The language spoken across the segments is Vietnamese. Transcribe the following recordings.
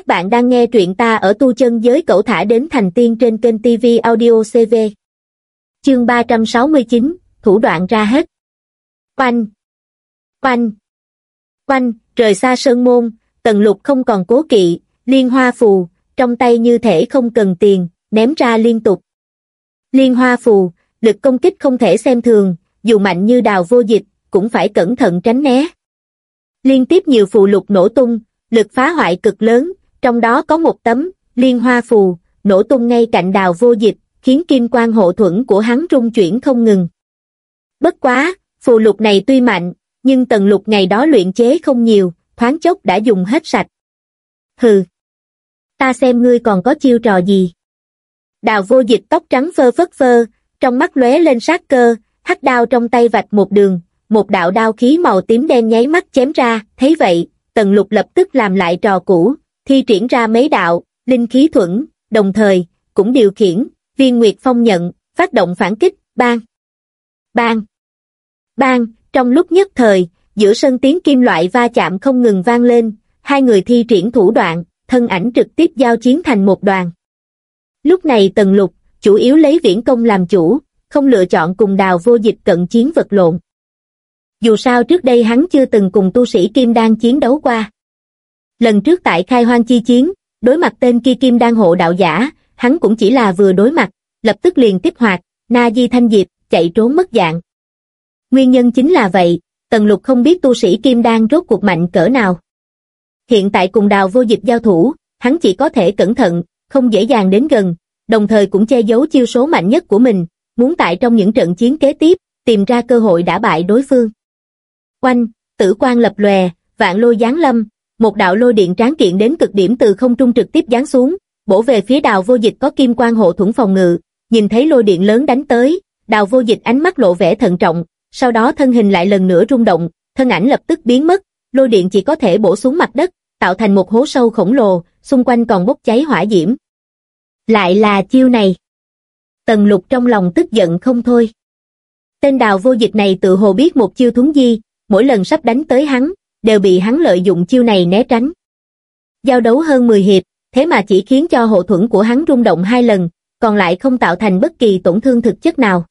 Các bạn đang nghe truyện ta ở tu chân giới cẩu thả đến thành tiên trên kênh TV Audio CV. Chương 369, thủ đoạn ra hết. Oanh! Oanh! Oanh! Rời xa sơn môn, tần lục không còn cố kỵ, liên hoa phù, trong tay như thể không cần tiền, ném ra liên tục. Liên hoa phù, lực công kích không thể xem thường, dù mạnh như đào vô dịch, cũng phải cẩn thận tránh né. Liên tiếp nhiều phù lục nổ tung, lực phá hoại cực lớn, trong đó có một tấm, liên hoa phù, nổ tung ngay cạnh đào vô dịch, khiến kim quan hộ thuẫn của hắn rung chuyển không ngừng. Bất quá, phù lục này tuy mạnh, nhưng tầng lục ngày đó luyện chế không nhiều, thoáng chốc đã dùng hết sạch. Hừ! Ta xem ngươi còn có chiêu trò gì? Đào vô dịch tóc trắng phơ phất phơ, trong mắt lóe lên sát cơ, hắc đao trong tay vạch một đường, một đạo đao khí màu tím đen nháy mắt chém ra, thấy vậy, tần lục lập tức làm lại trò cũ, thi triển ra mấy đạo, linh khí thuẫn, đồng thời, cũng điều khiển, viên nguyệt phong nhận, phát động phản kích, bang, bang, bang, trong lúc nhất thời, giữa sân tiếng kim loại va chạm không ngừng vang lên, hai người thi triển thủ đoạn, thân ảnh trực tiếp giao chiến thành một đoàn. Lúc này tần lục, chủ yếu lấy viễn công làm chủ, không lựa chọn cùng đào vô dịch cận chiến vật lộn. Dù sao trước đây hắn chưa từng cùng tu sĩ Kim Đan chiến đấu qua. Lần trước tại khai hoang chi chiến, đối mặt tên kia Kim Đan hộ đạo giả, hắn cũng chỉ là vừa đối mặt, lập tức liền tiếp hoạt, na di thanh diệp, chạy trốn mất dạng. Nguyên nhân chính là vậy, Tần Lục không biết tu sĩ Kim Đan rốt cuộc mạnh cỡ nào. Hiện tại cùng đào vô dịch giao thủ, hắn chỉ có thể cẩn thận, không dễ dàng đến gần, đồng thời cũng che giấu chiêu số mạnh nhất của mình, muốn tại trong những trận chiến kế tiếp, tìm ra cơ hội đả bại đối phương. Oanh, tử quan lập lòe, vạn lôi giáng lâm, một đạo lôi điện tráng kiện đến cực điểm từ không trung trực tiếp giáng xuống, bổ về phía đào vô dịch có kim quang hộ thuẫn phòng ngự, nhìn thấy lôi điện lớn đánh tới, đào vô dịch ánh mắt lộ vẻ thận trọng, sau đó thân hình lại lần nữa rung động, thân ảnh lập tức biến mất, lôi điện chỉ có thể bổ xuống mặt đất, tạo thành một hố sâu khổng lồ, xung quanh còn bốc cháy hỏa diễm. Lại là chiêu này. Tần lục trong lòng tức giận không thôi. Tên đào vô dịch này tự hồ biết một chiêu thúng di, mỗi lần sắp đánh tới hắn, đều bị hắn lợi dụng chiêu này né tránh. Giao đấu hơn 10 hiệp, thế mà chỉ khiến cho hộ thuẫn của hắn rung động hai lần, còn lại không tạo thành bất kỳ tổn thương thực chất nào.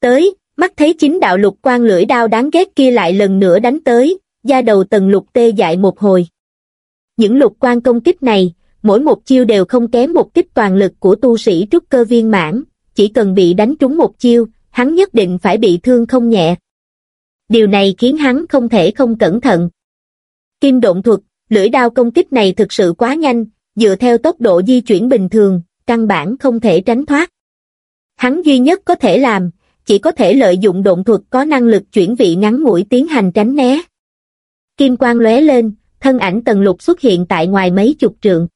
Tới, mắt thấy chính đạo lục quan lưỡi đao đáng ghét kia lại lần nữa đánh tới, da đầu tần lục tê dại một hồi. Những lục quan công kích này, mỗi một chiêu đều không kém một kích toàn lực của tu sĩ trúc cơ viên mãn, chỉ cần bị đánh trúng một chiêu, hắn nhất định phải bị thương không nhẹ. Điều này khiến hắn không thể không cẩn thận. Kim độn thuật, lưỡi đao công kích này thực sự quá nhanh, dựa theo tốc độ di chuyển bình thường, căn bản không thể tránh thoát. Hắn duy nhất có thể làm, chỉ có thể lợi dụng độn thuật có năng lực chuyển vị ngắn mũi tiến hành tránh né. Kim quang lóe lên, thân ảnh tần lục xuất hiện tại ngoài mấy chục trượng.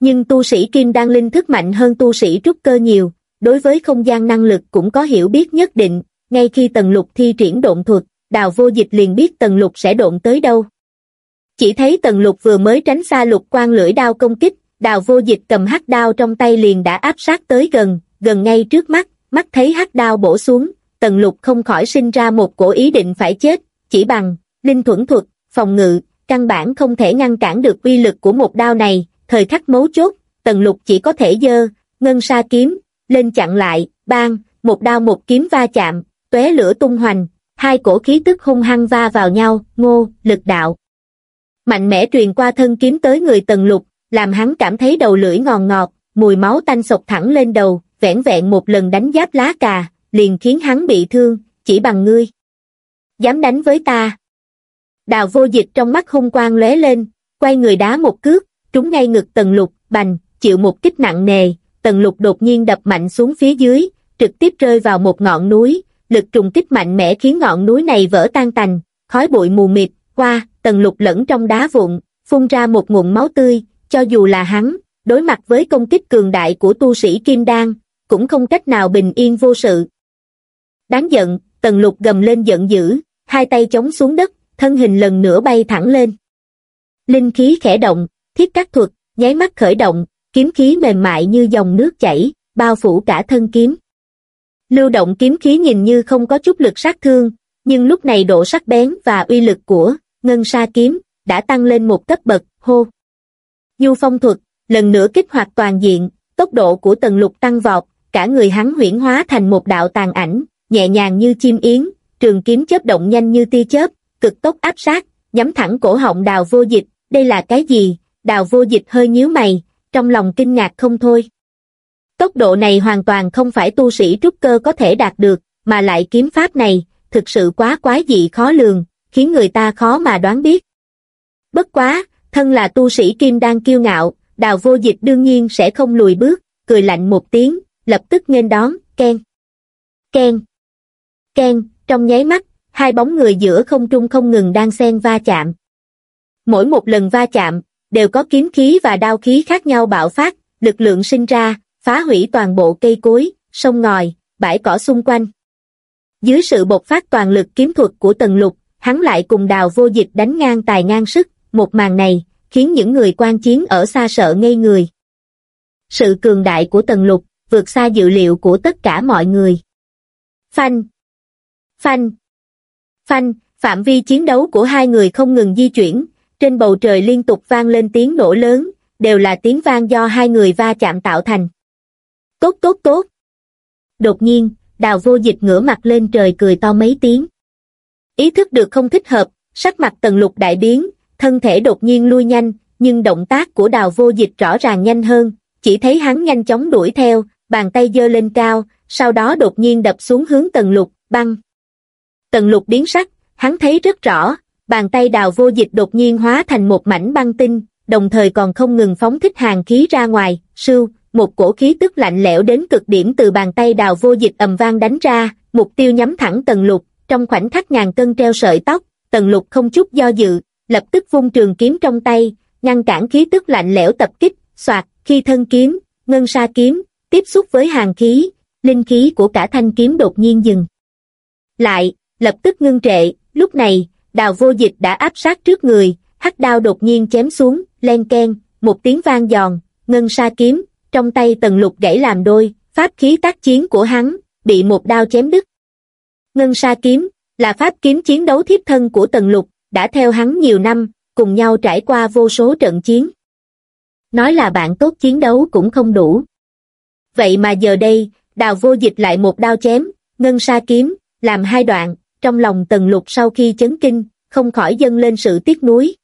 Nhưng tu sĩ Kim đang linh thức mạnh hơn tu sĩ trúc cơ nhiều, đối với không gian năng lực cũng có hiểu biết nhất định, ngay khi tần lục thi triển độn thuật, đào vô dịch liền biết tần lục sẽ độn tới đâu. Chỉ thấy tần lục vừa mới tránh xa lục quan lưỡi đao công kích, đào vô dịch cầm hắc đao trong tay liền đã áp sát tới gần, gần ngay trước mắt, mắt thấy hắc đao bổ xuống, tần lục không khỏi sinh ra một cổ ý định phải chết, chỉ bằng, linh thuẫn thuật, phòng ngự, căn bản không thể ngăn cản được uy lực của một đao này, thời khắc mấu chốt, tần lục chỉ có thể dơ, ngân sa kiếm, lên chặn lại, bang, một đao một kiếm va chạm, tóe lửa tung hoành, hai cổ khí tức hung hăng va vào nhau, ngô, lực đạo. Mạnh mẽ truyền qua thân kiếm tới người tần lục, làm hắn cảm thấy đầu lưỡi ngòn ngọt, mùi máu tanh sộc thẳng lên đầu, vẻn vẹn một lần đánh giáp lá cà, liền khiến hắn bị thương, chỉ bằng ngươi. Dám đánh với ta. Đào vô dịch trong mắt hung quang lóe lên, quay người đá một cước, trúng ngay ngực tần lục, bành, chịu một kích nặng nề, tần lục đột nhiên đập mạnh xuống phía dưới, trực tiếp rơi vào một ngọn núi, lực trùng kích mạnh mẽ khiến ngọn núi này vỡ tan tành, khói bụi mù mịt, qua, tần lục lẫn trong đá vụn, phun ra một nguồn máu tươi, cho dù là hắn, đối mặt với công kích cường đại của tu sĩ Kim Đan, cũng không cách nào bình yên vô sự. Đáng giận, tần lục gầm lên giận dữ, hai tay chống xuống đất, thân hình lần nữa bay thẳng lên. Linh khí khẽ động, thiết các thuật, nháy mắt khởi động, kiếm khí mềm mại như dòng nước chảy, bao phủ cả thân kiếm. Lưu động kiếm khí nhìn như không có chút lực sát thương, nhưng lúc này độ sắc bén và uy lực của ngân sa kiếm đã tăng lên một cấp bậc, hô. Du phong thuật, lần nữa kích hoạt toàn diện, tốc độ của tần lục tăng vọt, cả người hắn huyển hóa thành một đạo tàn ảnh, nhẹ nhàng như chim yến, trường kiếm chớp động nhanh như tia chớp, cực tốc áp sát, nhắm thẳng cổ họng đào vô dịch, đây là cái gì? Đào vô dịch hơi nhíu mày, trong lòng kinh ngạc không thôi. Tốc độ này hoàn toàn không phải tu sĩ trúc cơ có thể đạt được, mà lại kiếm pháp này, thực sự quá quái dị khó lường, khiến người ta khó mà đoán biết. Bất quá, thân là tu sĩ kim đang kiêu ngạo, đào vô dịch đương nhiên sẽ không lùi bước, cười lạnh một tiếng, lập tức nghênh đón, ken. Ken. Ken, trong nháy mắt, hai bóng người giữa không trung không ngừng đang xen va chạm. Mỗi một lần va chạm, đều có kiếm khí và đao khí khác nhau bạo phát, lực lượng sinh ra, phá hủy toàn bộ cây cối, sông ngòi, bãi cỏ xung quanh. Dưới sự bộc phát toàn lực kiếm thuật của Tần Lục, hắn lại cùng đào vô dịch đánh ngang tài ngang sức, một màn này, khiến những người quan chiến ở xa sợ ngây người. Sự cường đại của Tần Lục, vượt xa dự liệu của tất cả mọi người. Phanh! Phanh! Phanh! Phạm vi chiến đấu của hai người không ngừng di chuyển, trên bầu trời liên tục vang lên tiếng nổ lớn, đều là tiếng vang do hai người va chạm tạo thành. Tốt tốt tốt! Đột nhiên, đào vô dịch ngửa mặt lên trời cười to mấy tiếng. Ý thức được không thích hợp, sắc mặt tần lục đại biến, thân thể đột nhiên lui nhanh, nhưng động tác của đào vô dịch rõ ràng nhanh hơn, chỉ thấy hắn nhanh chóng đuổi theo, bàn tay giơ lên cao, sau đó đột nhiên đập xuống hướng tần lục, băng. Tần lục biến sắc, hắn thấy rất rõ, bàn tay đào vô dịch đột nhiên hóa thành một mảnh băng tinh, đồng thời còn không ngừng phóng thích hàng khí ra ngoài, sưu, một cổ khí tức lạnh lẽo đến cực điểm từ bàn tay đào vô dịch ầm vang đánh ra, mục tiêu nhắm thẳng tần lục, trong khoảnh khắc ngàn cân treo sợi tóc, tần lục không chút do dự, lập tức vung trường kiếm trong tay, ngăn cản khí tức lạnh lẽo tập kích, soạt, khi thân kiếm, ngân sa kiếm, tiếp xúc với hàng khí, linh khí của cả thanh kiếm đột nhiên dừng. Lại, lập tức ngưng trệ, lúc này, đào vô dịch đã áp sát trước người, hắc đao đột nhiên chém xuống, len ken, một tiếng vang giòn, ngân sa kiếm, trong tay tần lục gãy làm đôi, pháp khí tác chiến của hắn, bị một đao chém đứt. Ngân sa kiếm, là pháp kiếm chiến đấu thiếp thân của tần lục, đã theo hắn nhiều năm, cùng nhau trải qua vô số trận chiến. Nói là bạn tốt chiến đấu cũng không đủ. Vậy mà giờ đây, đào vô dịch lại một đao chém, ngân sa kiếm, làm hai đoạn, trong lòng tần lục sau khi chấn kinh, không khỏi dâng lên sự tiếc nuối.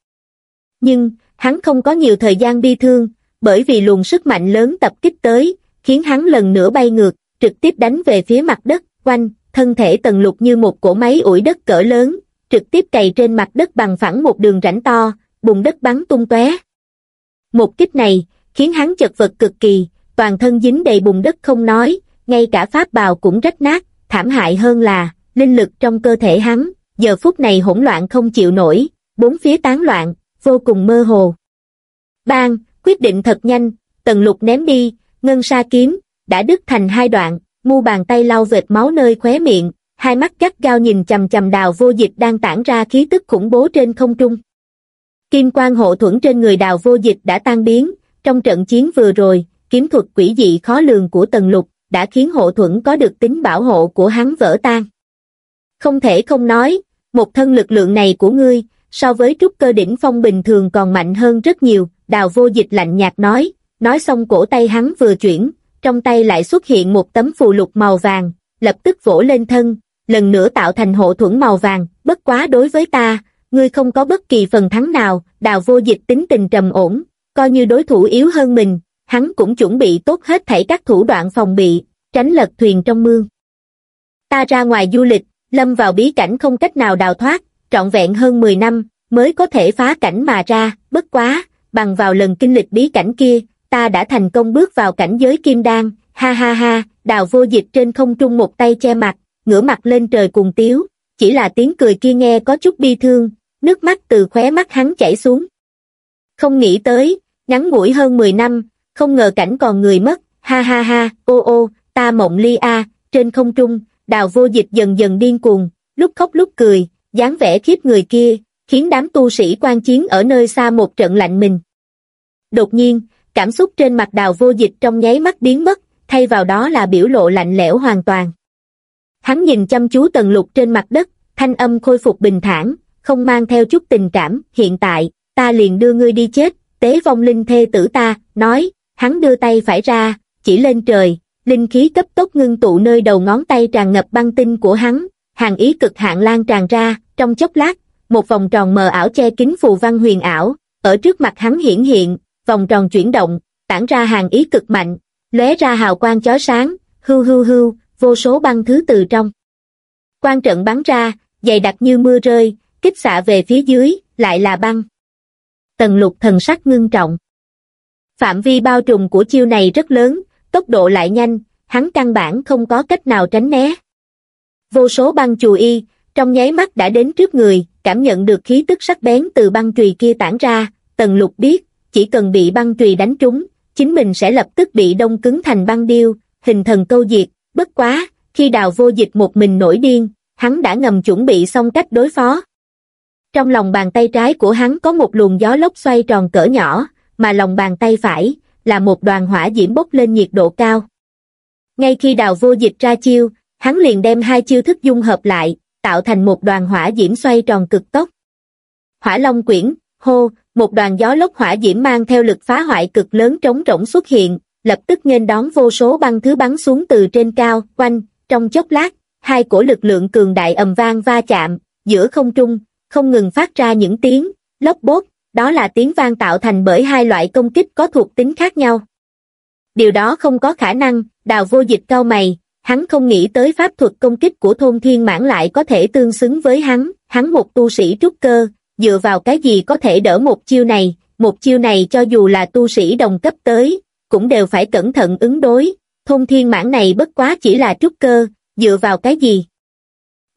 Nhưng, hắn không có nhiều thời gian bi thương, bởi vì luồng sức mạnh lớn tập kích tới, khiến hắn lần nữa bay ngược, trực tiếp đánh về phía mặt đất, quanh, thân thể tần lục như một cỗ máy ủi đất cỡ lớn, trực tiếp cày trên mặt đất bằng phẳng một đường rãnh to, bùn đất bắn tung tóe. Một kích này, khiến hắn chật vật cực kỳ, toàn thân dính đầy bùn đất không nói, ngay cả pháp bào cũng rách nát, thảm hại hơn là, linh lực trong cơ thể hắn, giờ phút này hỗn loạn không chịu nổi, bốn phía tán loạn, vô cùng mơ hồ. Bang, quyết định thật nhanh, tần lục ném đi, ngân sa kiếm, đã đứt thành hai đoạn, mu bàn tay lau vệt máu nơi khóe miệng, hai mắt gắt gao nhìn chầm chầm đào vô dịch đang tản ra khí tức khủng bố trên không trung. Kim quang hộ thuẫn trên người đào vô dịch đã tan biến, trong trận chiến vừa rồi, kiếm thuật quỷ dị khó lường của tần lục, đã khiến hộ thuẫn có được tính bảo hộ của hắn vỡ tan. Không thể không nói, một thân lực lượng này của ngươi, so với trúc cơ đỉnh phong bình thường còn mạnh hơn rất nhiều, đào vô dịch lạnh nhạt nói, nói xong cổ tay hắn vừa chuyển, trong tay lại xuất hiện một tấm phù lục màu vàng, lập tức vỗ lên thân, lần nữa tạo thành hộ thuẫn màu vàng, bất quá đối với ta, ngươi không có bất kỳ phần thắng nào, đào vô dịch tính tình trầm ổn, coi như đối thủ yếu hơn mình, hắn cũng chuẩn bị tốt hết thảy các thủ đoạn phòng bị, tránh lật thuyền trong mương. Ta ra ngoài du lịch, lâm vào bí cảnh không cách nào đào thoát, trọn vẹn hơn 10 năm, mới có thể phá cảnh mà ra, bất quá, bằng vào lần kinh lịch bí cảnh kia, ta đã thành công bước vào cảnh giới kim đan, ha ha ha, đào vô dịch trên không trung một tay che mặt, ngửa mặt lên trời cùng tiếu, chỉ là tiếng cười kia nghe có chút bi thương, nước mắt từ khóe mắt hắn chảy xuống. Không nghĩ tới, ngắn ngủi hơn 10 năm, không ngờ cảnh còn người mất, ha ha ha, ô ô, ta mộng ly a, trên không trung, đào vô dịch dần dần điên cuồng, lúc khóc lúc cười, dáng vẻ khiếp người kia, khiến đám tu sĩ quan chiến ở nơi xa một trận lạnh mình. Đột nhiên, cảm xúc trên mặt đào vô dịch trong nháy mắt biến mất, thay vào đó là biểu lộ lạnh lẽo hoàn toàn. Hắn nhìn chăm chú tần lục trên mặt đất, thanh âm khôi phục bình thản, không mang theo chút tình cảm, hiện tại, ta liền đưa ngươi đi chết, tế vong linh thê tử ta, nói, hắn đưa tay phải ra, chỉ lên trời, linh khí cấp tốc ngưng tụ nơi đầu ngón tay tràn ngập băng tinh của hắn, hàng ý cực hạn lan tràn ra, trong chốc lát, một vòng tròn mờ ảo che kín phù văn huyền ảo, ở trước mặt hắn hiển hiện, vòng tròn chuyển động, tản ra hàng ý cực mạnh, lóe ra hào quang chói sáng, hưu hưu hưu, vô số băng thứ từ trong. Quan trận bắn ra, dày đặc như mưa rơi, kích xạ về phía dưới, lại là băng. Tần lục thần sắc ngưng trọng. Phạm vi bao trùm của chiêu này rất lớn, tốc độ lại nhanh, hắn căn bản không có cách nào tránh né. Vô số băng chù y, trong nháy mắt đã đến trước người, cảm nhận được khí tức sắc bén từ băng chùy kia tản ra, tần lục biết, chỉ cần bị băng chùy đánh trúng, chính mình sẽ lập tức bị đông cứng thành băng điêu, hình thần câu diệt, bất quá, khi đào vô dịch một mình nổi điên, hắn đã ngầm chuẩn bị xong cách đối phó. Trong lòng bàn tay trái của hắn có một luồng gió lốc xoay tròn cỡ nhỏ, mà lòng bàn tay phải là một đoàn hỏa diễm bốc lên nhiệt độ cao. Ngay khi đào vô dịch ra chiêu, hắn liền đem hai chiêu thức dung hợp lại, tạo thành một đoàn hỏa diễm xoay tròn cực tốc. Hỏa Long Quyển, hô, một đoàn gió lốc hỏa diễm mang theo lực phá hoại cực lớn trống rỗng xuất hiện, lập tức nghênh đón vô số băng thứ bắn xuống từ trên cao, quanh, trong chốc lát, hai cổ lực lượng cường đại ầm vang va chạm, giữa không trung, không ngừng phát ra những tiếng, lốc bốt, đó là tiếng vang tạo thành bởi hai loại công kích có thuộc tính khác nhau. Điều đó không có khả năng, đào vô dịch cao mày, hắn không nghĩ tới pháp thuật công kích của thôn thiên mãn lại có thể tương xứng với hắn, hắn một tu sĩ trúc cơ, dựa vào cái gì có thể đỡ một chiêu này, một chiêu này cho dù là tu sĩ đồng cấp tới, cũng đều phải cẩn thận ứng đối, thôn thiên mãn này bất quá chỉ là trúc cơ, dựa vào cái gì?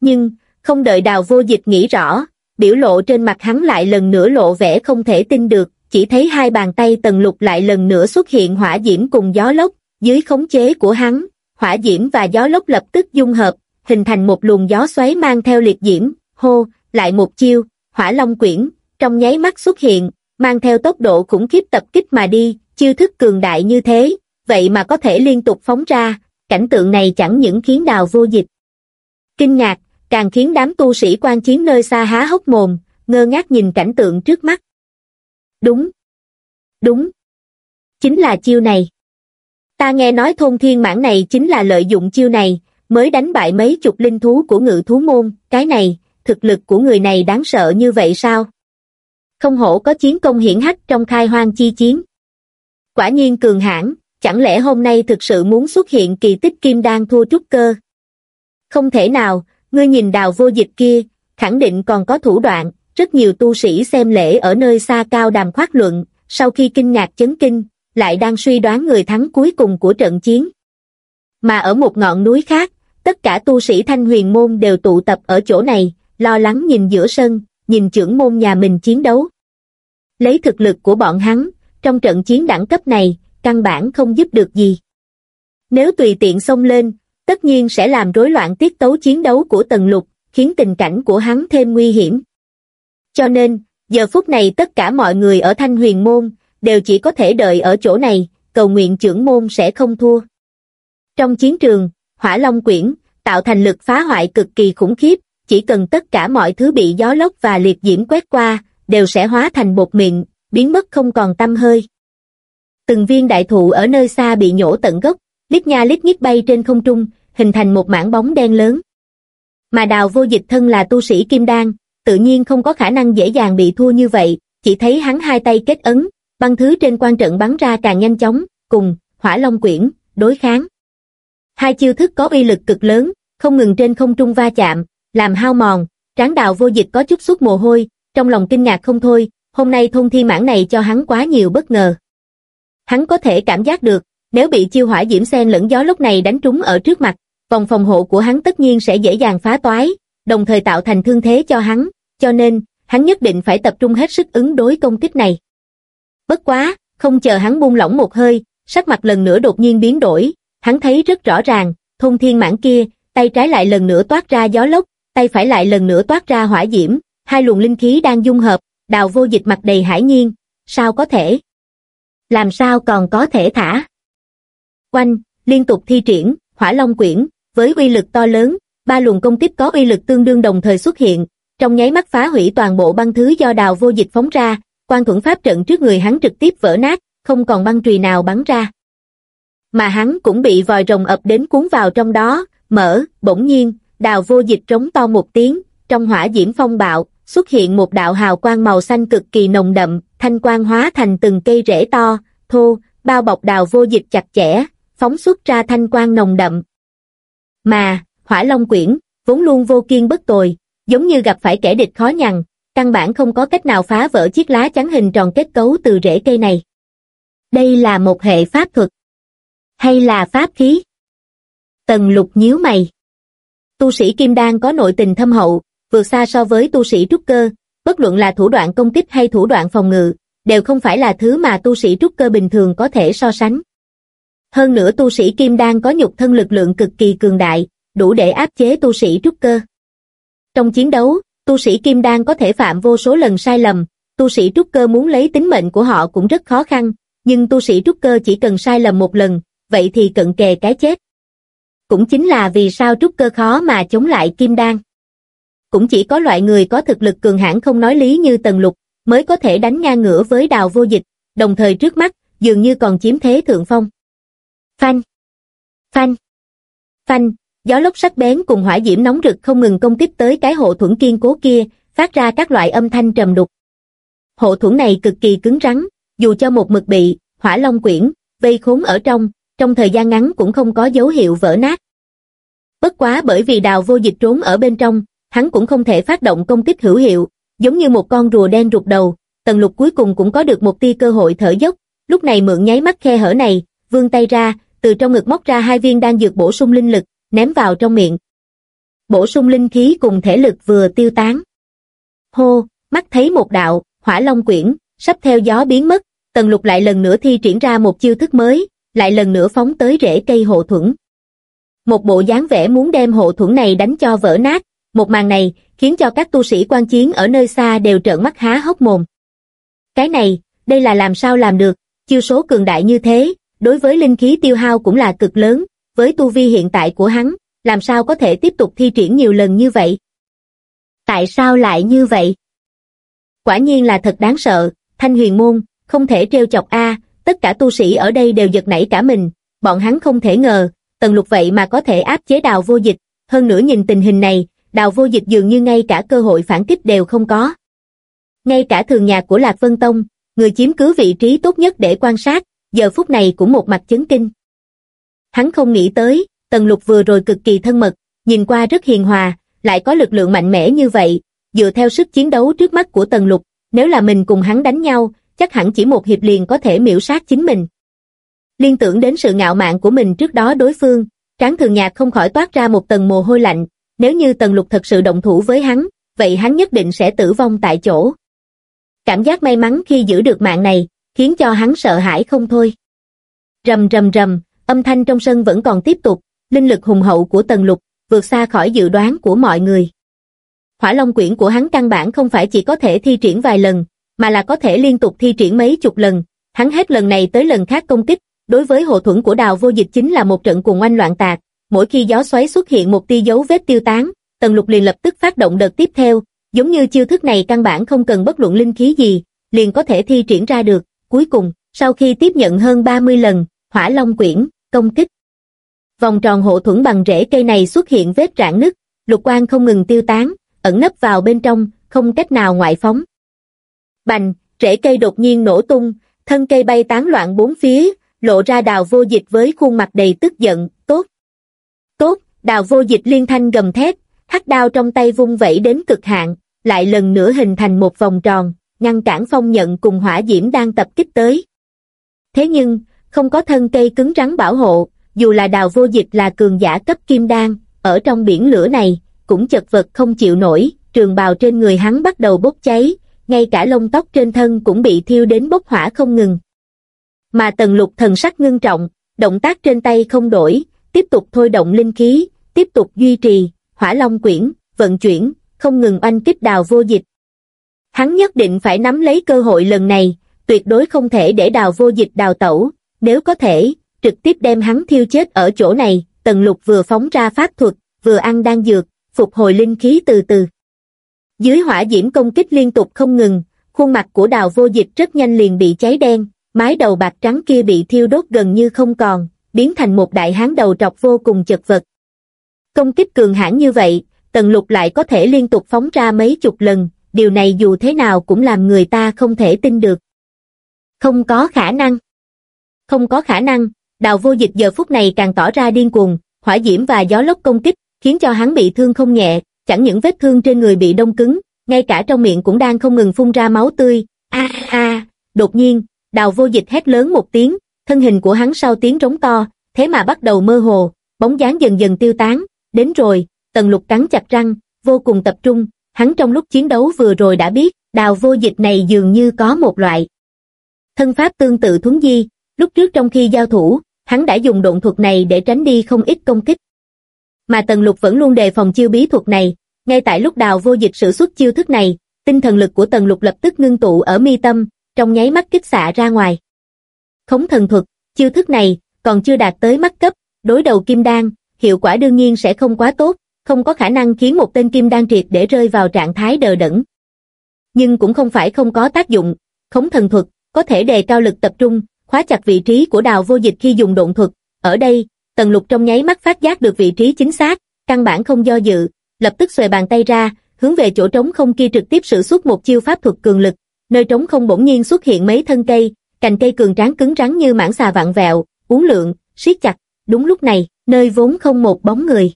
Nhưng, không đợi đào vô dịch nghĩ rõ, biểu lộ trên mặt hắn lại lần nữa lộ vẻ không thể tin được, chỉ thấy hai bàn tay tần lục lại lần nữa xuất hiện hỏa diễm cùng gió lốc, dưới khống chế của hắn, hỏa diễm và gió lốc lập tức dung hợp, hình thành một luồng gió xoáy mang theo liệt diễm, hô, lại một chiêu, hỏa long quyển, trong nháy mắt xuất hiện, mang theo tốc độ khủng khiếp tập kích mà đi, chiêu thức cường đại như thế, vậy mà có thể liên tục phóng ra, cảnh tượng này chẳng những khiến đào vô dịch. Kinh ngạc, càng khiến đám tu sĩ quan chiến nơi xa há hốc mồm, ngơ ngác nhìn cảnh tượng trước mắt. Đúng. Đúng. Chính là chiêu này. Ta nghe nói thôn thiên mãn này chính là lợi dụng chiêu này, mới đánh bại mấy chục linh thú của ngự thú môn, cái này, thực lực của người này đáng sợ như vậy sao? Không hổ có chiến công hiển hách trong khai hoang chi chiến. Quả nhiên cường hãn, chẳng lẽ hôm nay thực sự muốn xuất hiện kỳ tích kim đan thua trúc cơ? Không thể nào, ngươi nhìn đào vô dịch kia, khẳng định còn có thủ đoạn, rất nhiều tu sĩ xem lễ ở nơi xa cao đàm khoát luận, sau khi kinh ngạc chấn kinh, lại đang suy đoán người thắng cuối cùng của trận chiến. Mà ở một ngọn núi khác, tất cả tu sĩ thanh huyền môn đều tụ tập ở chỗ này, lo lắng nhìn giữa sân, nhìn trưởng môn nhà mình chiến đấu. Lấy thực lực của bọn hắn, trong trận chiến đẳng cấp này, căn bản không giúp được gì. Nếu tùy tiện xông lên, tất nhiên sẽ làm rối loạn tiết tấu chiến đấu của tần lục, khiến tình cảnh của hắn thêm nguy hiểm. Cho nên, giờ phút này tất cả mọi người ở Thanh Huyền Môn, đều chỉ có thể đợi ở chỗ này, cầu nguyện trưởng môn sẽ không thua. Trong chiến trường, Hỏa Long Quyển, tạo thành lực phá hoại cực kỳ khủng khiếp, chỉ cần tất cả mọi thứ bị gió lốc và liệt diễm quét qua, đều sẽ hóa thành bột mịn, biến mất không còn tâm hơi. Từng viên đại thụ ở nơi xa bị nhổ tận gốc, lít nha lít nhít bay trên không trung, hình thành một mảng bóng đen lớn. Mà đào vô dịch thân là tu sĩ kim đan, tự nhiên không có khả năng dễ dàng bị thua như vậy, chỉ thấy hắn hai tay kết ấn, băng thứ trên quan trận bắn ra càng nhanh chóng, cùng, hỏa long quyển, đối kháng. Hai chiêu thức có uy lực cực lớn, không ngừng trên không trung va chạm, làm hao mòn, tráng đạo vô dịch có chút suốt mồ hôi, trong lòng kinh ngạc không thôi, hôm nay thôn thi mãn này cho hắn quá nhiều bất ngờ. Hắn có thể cảm giác được, nếu bị chiêu hỏa diễm sen lẫn gió lúc này đánh trúng ở trước mặt, vòng phòng hộ của hắn tất nhiên sẽ dễ dàng phá toái, đồng thời tạo thành thương thế cho hắn, cho nên, hắn nhất định phải tập trung hết sức ứng đối công kích này. Bất quá, không chờ hắn buông lỏng một hơi, sắc mặt lần nữa đột nhiên biến đổi, hắn thấy rất rõ ràng, thôn thiên mãn kia, tay trái lại lần nữa toát ra gió lốc, tay phải lại lần nữa toát ra hỏa diễm, hai luồng linh khí đang dung hợp, đào vô dịch mặt đầy hải nhiên, sao có thể? Làm sao còn có thể thả? Quanh, liên tục thi triển, hỏa long quyển, với uy lực to lớn, ba luồng công kích có uy lực tương đương đồng thời xuất hiện, trong nháy mắt phá hủy toàn bộ băng thứ do đào vô dịch phóng ra, quan thuẫn pháp trận trước người hắn trực tiếp vỡ nát, không còn băng trùy nào bắn ra. Mà hắn cũng bị vòi rồng ập đến cuốn vào trong đó, mở, bỗng nhiên, đào vô dịch trống to một tiếng, trong hỏa diễm phong bạo, xuất hiện một đạo hào quang màu xanh cực kỳ nồng đậm, thanh quang hóa thành từng cây rễ to, thô, bao bọc đào vô dịch chặt chẽ, phóng xuất ra thanh quang nồng đậm. Mà, hỏa long quyển, vốn luôn vô kiên bất tồi, giống như gặp phải kẻ địch khó nhằn, căn bản không có cách nào phá vỡ chiếc lá chắn hình tròn kết cấu từ rễ cây này. Đây là một hệ pháp thuật, hay là pháp khí? Tần lục nhíu mày. Tu sĩ Kim Đan có nội tình thâm hậu, vượt xa so với tu sĩ trúc cơ, bất luận là thủ đoạn công kích hay thủ đoạn phòng ngự, đều không phải là thứ mà tu sĩ trúc cơ bình thường có thể so sánh. Hơn nữa tu sĩ Kim Đan có nhục thân lực lượng cực kỳ cường đại, đủ để áp chế tu sĩ trúc cơ. Trong chiến đấu, tu sĩ Kim Đan có thể phạm vô số lần sai lầm, tu sĩ trúc cơ muốn lấy tính mệnh của họ cũng rất khó khăn, nhưng tu sĩ trúc cơ chỉ cần sai lầm một lần, vậy thì cận kề cái chết. Cũng chính là vì sao trúc cơ khó mà chống lại Kim Đan. Cũng chỉ có loại người có thực lực cường hãn không nói lý như Tần Lục, mới có thể đánh ngang ngửa với đào vô dịch, đồng thời trước mắt, dường như còn chiếm thế thượng phong. Phanh! Phanh! Phanh! Gió lốc sắc bén cùng hỏa diễm nóng rực không ngừng công kích tới cái hộ thuẫn kiên cố kia, phát ra các loại âm thanh trầm đục. Hộ thuẫn này cực kỳ cứng rắn, dù cho một mực bị, hỏa long quyển, vây khốn ở trong, trong thời gian ngắn cũng không có dấu hiệu vỡ nát. Bất quá bởi vì đào vô dịch trốn ở bên trong, hắn cũng không thể phát động công kích hữu hiệu, giống như một con rùa đen rụt đầu, tần lục cuối cùng cũng có được một tia cơ hội thở dốc, lúc này mượn nháy mắt khe hở này, vươn tay ra, từ trong ngực móc ra hai viên đang dược bổ sung linh lực, ném vào trong miệng. Bổ sung linh khí cùng thể lực vừa tiêu tán. Hô, mắt thấy một đạo, hỏa long quyển, sắp theo gió biến mất, tần lục lại lần nữa thi triển ra một chiêu thức mới, lại lần nữa phóng tới rễ cây hộ thuẫn. Một bộ dáng vẻ muốn đem hộ thuẫn này đánh cho vỡ nát, một màn này khiến cho các tu sĩ quan chiến ở nơi xa đều trợn mắt há hốc mồm. Cái này, đây là làm sao làm được, chiêu số cường đại như thế, đối với linh khí tiêu hao cũng là cực lớn, với tu vi hiện tại của hắn, làm sao có thể tiếp tục thi triển nhiều lần như vậy? Tại sao lại như vậy? Quả nhiên là thật đáng sợ, thanh huyền môn, không thể treo chọc A, tất cả tu sĩ ở đây đều giật nảy cả mình, bọn hắn không thể ngờ, tần lục vậy mà có thể áp chế đào vô dịch, hơn nữa nhìn tình hình này, đào vô dịch dường như ngay cả cơ hội phản kích đều không có. Ngay cả thường nhà của Lạc Vân Tông, người chiếm cứ vị trí tốt nhất để quan sát, giờ phút này cũng một mặt chấn kinh. Hắn không nghĩ tới, Tần Lục vừa rồi cực kỳ thân mật, nhìn qua rất hiền hòa, lại có lực lượng mạnh mẽ như vậy, dựa theo sức chiến đấu trước mắt của Tần Lục, nếu là mình cùng hắn đánh nhau, chắc hẳn chỉ một hiệp liền có thể miễu sát chính mình. Liên tưởng đến sự ngạo mạn của mình trước đó đối phương, tráng thường nhạc không khỏi toát ra một tầng mồ hôi lạnh, nếu như Tần Lục thật sự động thủ với hắn, vậy hắn nhất định sẽ tử vong tại chỗ. Cảm giác may mắn khi giữ được mạng này, khiến cho hắn sợ hãi không thôi. Rầm rầm rầm, âm thanh trong sân vẫn còn tiếp tục, linh lực hùng hậu của Tần Lục, vượt xa khỏi dự đoán của mọi người. Hỏa Long quyển của hắn căn bản không phải chỉ có thể thi triển vài lần, mà là có thể liên tục thi triển mấy chục lần, hắn hết lần này tới lần khác công kích, đối với hộ thuẫn của đào vô dịch chính là một trận cuồng oanh loạn tạc, mỗi khi gió xoáy xuất hiện một tia dấu vết tiêu tán, Tần Lục liền lập tức phát động đợt tiếp theo, giống như chiêu thức này căn bản không cần bất luận linh khí gì, liền có thể thi triển ra được, cuối cùng, sau khi tiếp nhận hơn 30 lần, hỏa long quyển, công kích. Vòng tròn hộ thuẫn bằng rễ cây này xuất hiện vết rạn nứt, lục quang không ngừng tiêu tán, ẩn nấp vào bên trong, không cách nào ngoại phóng. Bành, rễ cây đột nhiên nổ tung, thân cây bay tán loạn bốn phía, lộ ra đào vô dịch với khuôn mặt đầy tức giận, tốt. Tốt, đào vô dịch liên thanh gầm thét, hắc đao trong tay vung vẩy đến cực hạn, lại lần nữa hình thành một vòng tròn, ngăn cản phong nhận cùng hỏa diễm đang tập kích tới. Thế nhưng, không có thân cây cứng rắn bảo hộ, dù là đào vô dịch là cường giả cấp kim đan, ở trong biển lửa này, cũng chật vật không chịu nổi, trường bào trên người hắn bắt đầu bốc cháy, ngay cả lông tóc trên thân cũng bị thiêu đến bốc hỏa không ngừng. Mà tần lục thần sắc ngưng trọng, động tác trên tay không đổi, tiếp tục thôi động linh khí, tiếp tục duy trì, hỏa long quyển, vận chuyển, không ngừng oanh kích đào vô dịch. Hắn nhất định phải nắm lấy cơ hội lần này, tuyệt đối không thể để đào vô dịch đào tẩu, nếu có thể, trực tiếp đem hắn thiêu chết ở chỗ này, tần lục vừa phóng ra pháp thuật, vừa ăn đan dược, phục hồi linh khí từ từ. Dưới hỏa diễm công kích liên tục không ngừng, khuôn mặt của đào vô dịch rất nhanh liền bị cháy đen, mái đầu bạc trắng kia bị thiêu đốt gần như không còn, biến thành một đại hán đầu trọc vô cùng chật vật. Công kích cường hãn như vậy, tần lục lại có thể liên tục phóng ra mấy chục lần, điều này dù thế nào cũng làm người ta không thể tin được. Không có khả năng. Không có khả năng, đào vô dịch giờ phút này càng tỏ ra điên cuồng, hỏa diễm và gió lốc công kích, khiến cho hắn bị thương không nhẹ, chẳng những vết thương trên người bị đông cứng, ngay cả trong miệng cũng đang không ngừng phun ra máu tươi. A a, đột nhiên, đào vô dịch hét lớn một tiếng, thân hình của hắn sau tiếng trống to, thế mà bắt đầu mơ hồ, bóng dáng dần dần tiêu tán, đến rồi, tần lục cắn chặt răng, vô cùng tập trung, hắn trong lúc chiến đấu vừa rồi đã biết, đào vô dịch này dường như có một loại. Thân pháp tương tự thuấn di, lúc trước trong khi giao thủ, hắn đã dùng độn thuật này để tránh đi không ít công kích. Mà tần lục vẫn luôn đề phòng chiêu bí thuật này, ngay tại lúc đào vô dịch sử xuất chiêu thức này, tinh thần lực của tần lục lập tức ngưng tụ ở mi tâm, trong nháy mắt kích xạ ra ngoài. Khống thần thuật, chiêu thức này, còn chưa đạt tới mắt cấp, đối đầu kim đan, hiệu quả đương nhiên sẽ không quá tốt, không có khả năng khiến một tên kim đan triệt để rơi vào trạng thái đờ đẫn. Nhưng cũng không phải không có tác dụng, khống thần thuật, có thể đề cao lực tập trung, khóa chặt vị trí của đào vô dịch khi dùng độn thuật. Ở đây, tần lục trong nháy mắt phát giác được vị trí chính xác, căn bản không do dự, lập tức xòe bàn tay ra, hướng về chỗ trống không kia trực tiếp sử xuất một chiêu pháp thuật cường lực, nơi trống không bỗng nhiên xuất hiện mấy thân cây, cành cây cường tráng cứng rắn như mảng xà vặn vẹo, uốn lượn, siết chặt, đúng lúc này, nơi vốn không một bóng người.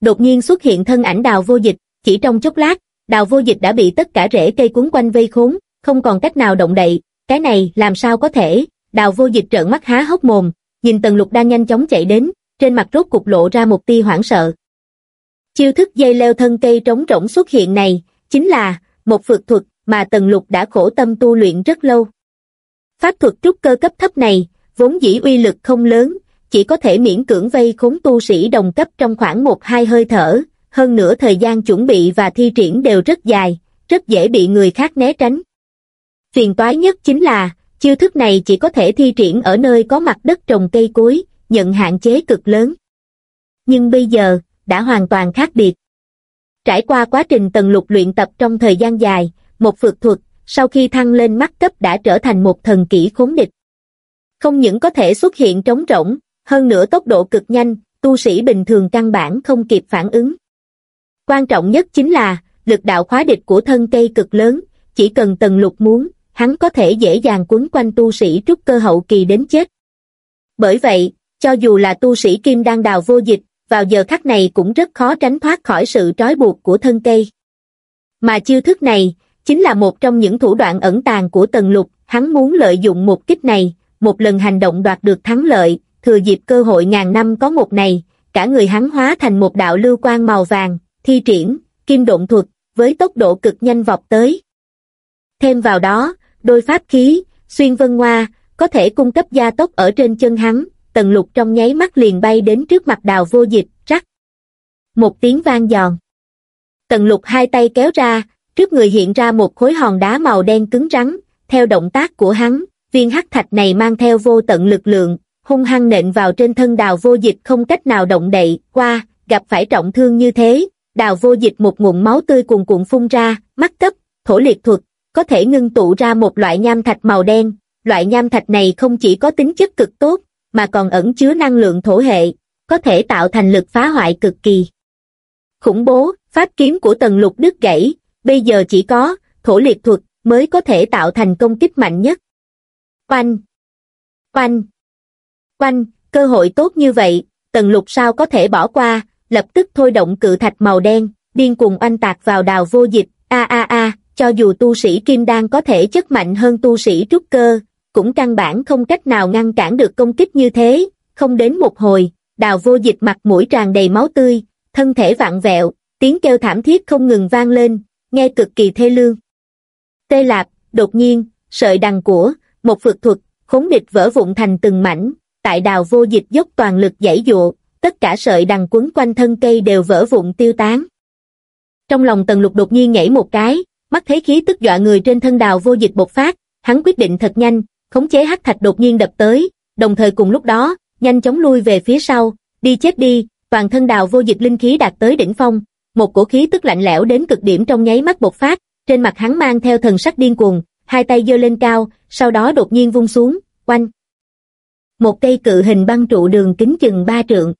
Đột nhiên xuất hiện thân ảnh đào vô dịch, chỉ trong chốc lát, đào vô dịch đã bị tất cả rễ cây cuốn quanh vây khốn, không còn cách nào động đậy, cái này làm sao có thể, đào vô dịch trợn mắt há hốc mồm, nhìn tần lục đang nhanh chóng chạy đến, trên mặt rốt cục lộ ra một tia hoảng sợ. Chiêu thức dây leo thân cây trống rỗng xuất hiện này, chính là một phượt thuật mà tần lục đã khổ tâm tu luyện rất lâu. Pháp thuật trúc cơ cấp thấp này, vốn dĩ uy lực không lớn, chỉ có thể miễn cưỡng vây khốn tu sĩ đồng cấp trong khoảng một hai hơi thở, hơn nữa thời gian chuẩn bị và thi triển đều rất dài, rất dễ bị người khác né tránh. Phiền toái nhất chính là, chiêu thức này chỉ có thể thi triển ở nơi có mặt đất trồng cây cối, nhận hạn chế cực lớn. Nhưng bây giờ, đã hoàn toàn khác biệt. Trải qua quá trình tần lục luyện tập trong thời gian dài, một phượt thuật, sau khi thăng lên mắt cấp đã trở thành một thần kỹ khốn địch. Không những có thể xuất hiện trống rỗng, hơn nữa tốc độ cực nhanh, tu sĩ bình thường căn bản không kịp phản ứng. Quan trọng nhất chính là, lực đạo khóa địch của thân cây cực lớn, chỉ cần tần lục muốn, hắn có thể dễ dàng quấn quanh tu sĩ trúc cơ hậu kỳ đến chết. Bởi vậy, cho dù là tu sĩ kim đang đào vô dịch, vào giờ khắc này cũng rất khó tránh thoát khỏi sự trói buộc của thân cây. Mà chiêu thức này, chính là một trong những thủ đoạn ẩn tàng của tần lục, hắn muốn lợi dụng một kích này, một lần hành động đoạt được thắng lợi, thừa dịp cơ hội ngàn năm có một này, cả người hắn hóa thành một đạo lưu quang màu vàng, thi triển, kim độn thuật, với tốc độ cực nhanh vọt tới. Thêm vào đó, đôi pháp khí, xuyên vân hoa, có thể cung cấp gia tốc ở trên chân hắn, tần lục trong nháy mắt liền bay đến trước mặt đào vô dịch, rắc. Một tiếng vang giòn. Tần lục hai tay kéo ra, trước người hiện ra một khối hòn đá màu đen cứng rắn, theo động tác của hắn, viên hắc thạch này mang theo vô tận lực lượng, hung hăng nện vào trên thân đào vô dịch không cách nào động đậy, qua, gặp phải trọng thương như thế, đào vô dịch một ngụm máu tươi cuồn cuộn phun ra, mắt cấp, thổ liệt thuật, có thể ngưng tụ ra một loại nham thạch màu đen, loại nham thạch này không chỉ có tính chất cực tốt, mà còn ẩn chứa năng lượng thổ hệ, có thể tạo thành lực phá hoại cực kỳ. Khủng bố, pháp kiếm của tần lục đứt gãy, bây giờ chỉ có, thổ liệt thuật, mới có thể tạo thành công kích mạnh nhất. Oanh! Oanh! Oanh! Cơ hội tốt như vậy, tần lục sao có thể bỏ qua, lập tức thôi động cự thạch màu đen, điên cùng oanh tạc vào đào vô dịch, a a a, cho dù tu sĩ kim đan có thể chất mạnh hơn tu sĩ trúc cơ, cũng căn bản không cách nào ngăn cản được công kích như thế, không đến một hồi, đào vô dịch mặt mũi tràn đầy máu tươi, thân thể vặn vẹo, tiếng kêu thảm thiết không ngừng vang lên, nghe cực kỳ thê lương. Tê Lạp, đột nhiên, sợi đằng của, một phượt thuật, khốn địch vỡ vụn thành từng mảnh, tại đào vô dịch dốc toàn lực giải dụa, tất cả sợi đằng quấn quanh thân cây đều vỡ vụn tiêu tán. Trong lòng tần lục đột nhiên nhảy một cái, mắt thấy khí tức dọa người trên thân đào vô dịch bộc phát, hắn quyết định thật nhanh, khống chế hắc thạch đột nhiên đập tới, đồng thời cùng lúc đó, nhanh chóng lui về phía sau, đi chết đi, toàn thân đào vô dịch linh khí đạt tới đỉnh phong, một cổ khí tức lạnh lẽo đến cực điểm trong nháy mắt bộc phát, trên mặt hắn mang theo thần sắc điên cuồng, hai tay giơ lên cao, sau đó đột nhiên vung xuống, quanh. Một cây cự hình băng trụ đường kính chừng ba trượng.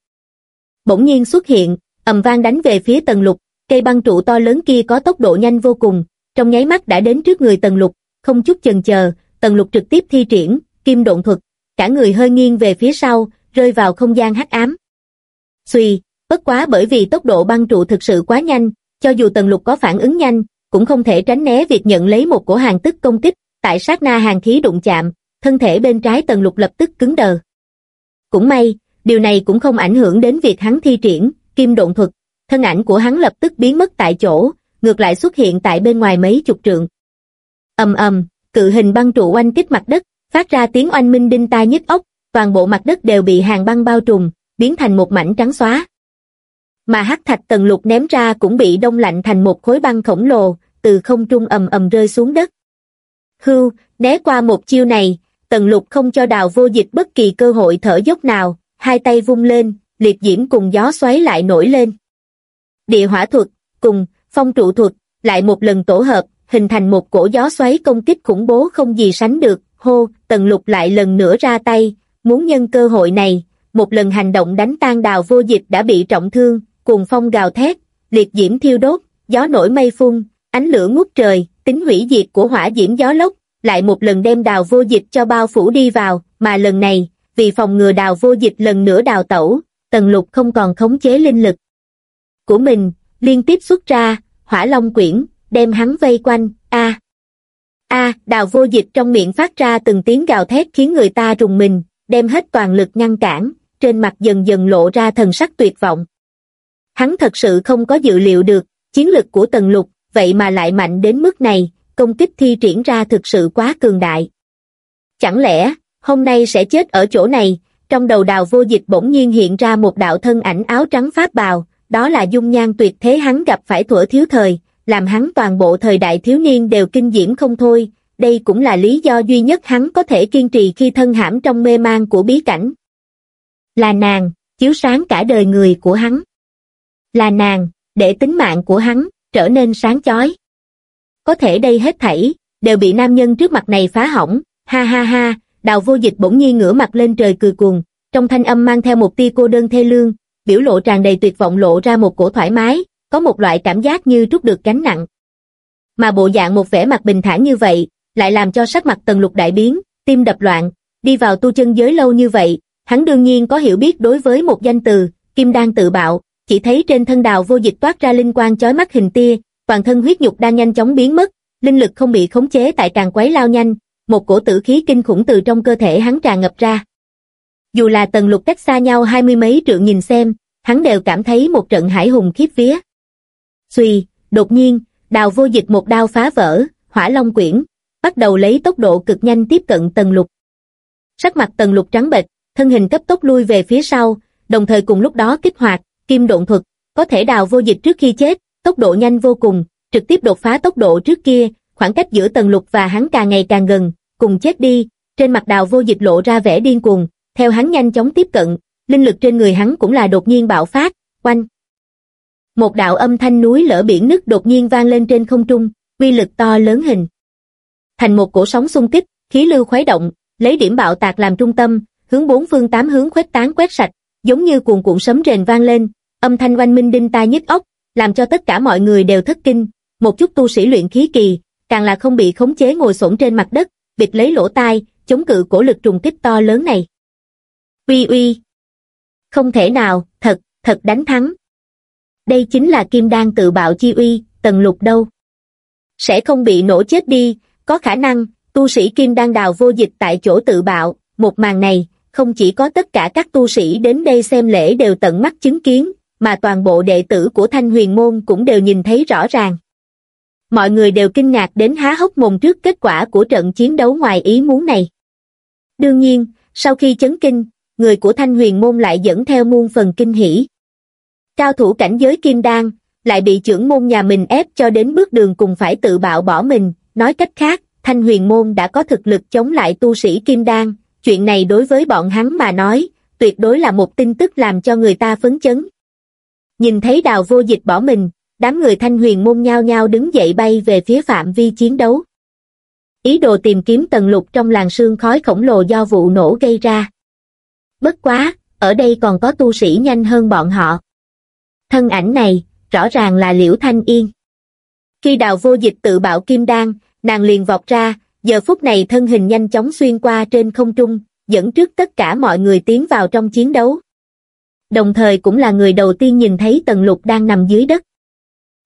Bỗng nhiên xuất hiện, ầm vang đánh về phía tầng lục, cây băng trụ to lớn kia có tốc độ nhanh vô cùng, trong nháy mắt đã đến trước người Tần lục, không chút chần chờ, Tần lục trực tiếp thi triển, kim độn thuật, cả người hơi nghiêng về phía sau, rơi vào không gian hắc ám. Xùy, bất quá bởi vì tốc độ băng trụ thực sự quá nhanh, cho dù Tần lục có phản ứng nhanh, cũng không thể tránh né việc nhận lấy một cổ hàng tức công kích, tại sát na hàng khí đụng chạm, thân thể bên trái Tần lục lập tức cứng đờ. Cũng may, điều này cũng không ảnh hưởng đến việc hắn thi triển, kim độn thuật, thân ảnh của hắn lập tức biến mất tại chỗ, ngược lại xuất hiện tại bên ngoài mấy chục trượng. ầm ầm, cự hình băng trụ oanh kích mặt đất, phát ra tiếng oanh minh đinh tai nhức óc, toàn bộ mặt đất đều bị hàng băng bao trùm, biến thành một mảnh trắng xóa. Mà hắc thạch tần lục ném ra cũng bị đông lạnh thành một khối băng khổng lồ, từ không trung ầm ầm rơi xuống đất. Hưu, né qua một chiêu này, tần lục không cho đào vô dịch bất kỳ cơ hội thở dốc nào, hai tay vung lên, liệt diễm cùng gió xoáy lại nổi lên. Địa hỏa thuật, cùng, phong trụ thuật, lại một lần tổ hợp, hình thành một cổ gió xoáy công kích khủng bố không gì sánh được, hô, tần lục lại lần nữa ra tay, muốn nhân cơ hội này, một lần hành động đánh tan đào vô dịch đã bị trọng thương, cùng phong gào thét, liệt diễm thiêu đốt, gió nổi mây phun, ánh lửa ngút trời, tính hủy diệt của hỏa diễm gió lốc, lại một lần đem đào vô dịch cho bao phủ đi vào, mà lần này, vì phòng ngừa đào vô dịch lần nữa đào tẩu, tần lục không còn khống chế linh lực của mình, liên tiếp xuất ra, hỏa long quyển, đem hắn vây quanh, a a đào vô dịch trong miệng phát ra từng tiếng gào thét khiến người ta rùng mình, đem hết toàn lực ngăn cản, trên mặt dần dần lộ ra thần sắc tuyệt vọng. Hắn thật sự không có dự liệu được, chiến lực của tần lục, vậy mà lại mạnh đến mức này, công kích thi triển ra thực sự quá cường đại. Chẳng lẽ, hôm nay sẽ chết ở chỗ này, trong đầu đào vô dịch bỗng nhiên hiện ra một đạo thân ảnh áo trắng pháp bào, đó là dung nhan tuyệt thế hắn gặp phải thuở thiếu thời, làm hắn toàn bộ thời đại thiếu niên đều kinh diễm không thôi, đây cũng là lý do duy nhất hắn có thể kiên trì khi thân hãm trong mê mang của bí cảnh. Là nàng, chiếu sáng cả đời người của hắn. Là nàng, để tính mạng của hắn, trở nên sáng chói. Có thể đây hết thảy, đều bị nam nhân trước mặt này phá hỏng, ha ha ha, đào vô dịch bỗng nhiên ngửa mặt lên trời cười cuồng, trong thanh âm mang theo một tia cô đơn thê lương, biểu lộ tràn đầy tuyệt vọng lộ ra một cổ thoải mái, có một loại cảm giác như trút được gánh nặng. Mà bộ dạng một vẻ mặt bình thản như vậy, lại làm cho sắc mặt tần lục đại biến, tim đập loạn, đi vào tu chân giới lâu như vậy, hắn đương nhiên có hiểu biết đối với một danh từ, kim đan tự bạo, chỉ thấy trên thân đào vô dịch toát ra linh quang chói mắt hình tia, toàn thân huyết nhục đang nhanh chóng biến mất, linh lực không bị khống chế tại càng quấy lao nhanh, một cổ tử khí kinh khủng từ trong cơ thể hắn tràn ngập ra. Dù là tần lục cách xa nhau hai mươi mấy trượng nhìn xem, hắn đều cảm thấy một trận hải hùng khiếp vía. Xùy, đột nhiên, đào vô dịch một đao phá vỡ, hỏa long quyển, bắt đầu lấy tốc độ cực nhanh tiếp cận tần lục. Sắc mặt tần lục trắng bệch, thân hình cấp tốc lui về phía sau, đồng thời cùng lúc đó kích hoạt, kim độn thuật, có thể đào vô dịch trước khi chết, tốc độ nhanh vô cùng, trực tiếp đột phá tốc độ trước kia, khoảng cách giữa tần lục và hắn càng ngày càng gần, cùng chết đi, trên mặt đào vô dịch lộ ra vẻ điên cuồng, theo hắn nhanh chóng tiếp cận, linh lực trên người hắn cũng là đột nhiên bạo phát, quanh. Một đạo âm thanh núi lở biển nứt đột nhiên vang lên trên không trung, uy lực to lớn hình. Thành một cổ sóng xung kích, khí lưu khuấy động, lấy điểm bạo tạc làm trung tâm, hướng bốn phương tám hướng khuếch tán quét sạch, giống như cuồn cuộn sấm rền vang lên, âm thanh oanh minh đinh tai nhức óc, làm cho tất cả mọi người đều thất kinh, một chút tu sĩ luyện khí kỳ, càng là không bị khống chế ngồi xổm trên mặt đất, bịt lấy lỗ tai, chống cự cổ lực trùng kích to lớn này. Uy uy! Không thể nào, thật, thật đánh thắng. Đây chính là kim đan tự bạo chi uy, tần lục đâu. Sẽ không bị nổ chết đi, có khả năng, tu sĩ kim đan đào vô dịch tại chỗ tự bạo, một màn này, không chỉ có tất cả các tu sĩ đến đây xem lễ đều tận mắt chứng kiến, mà toàn bộ đệ tử của Thanh Huyền Môn cũng đều nhìn thấy rõ ràng. Mọi người đều kinh ngạc đến há hốc mồm trước kết quả của trận chiến đấu ngoài ý muốn này. Đương nhiên, sau khi chấn kinh, người của Thanh Huyền Môn lại dẫn theo muôn phần kinh hỉ. Cao thủ cảnh giới kim đan, lại bị trưởng môn nhà mình ép cho đến bước đường cùng phải tự bạo bỏ mình, nói cách khác, Thanh Huyền Môn đã có thực lực chống lại tu sĩ kim đan, chuyện này đối với bọn hắn mà nói, tuyệt đối là một tin tức làm cho người ta phấn chấn. Nhìn thấy đào vô dịch bỏ mình, đám người thanh huyền môn nhao nhao đứng dậy bay về phía phạm vi chiến đấu. Ý đồ tìm kiếm tần lục trong làng sương khói khổng lồ do vụ nổ gây ra. Bất quá, ở đây còn có tu sĩ nhanh hơn bọn họ. Thân ảnh này, rõ ràng là Liễu Thanh Yên. Khi đào vô dịch tự bạo kim đan, nàng liền vọt ra, giờ phút này thân hình nhanh chóng xuyên qua trên không trung, dẫn trước tất cả mọi người tiến vào trong chiến đấu. Đồng thời cũng là người đầu tiên nhìn thấy Tần Lục đang nằm dưới đất.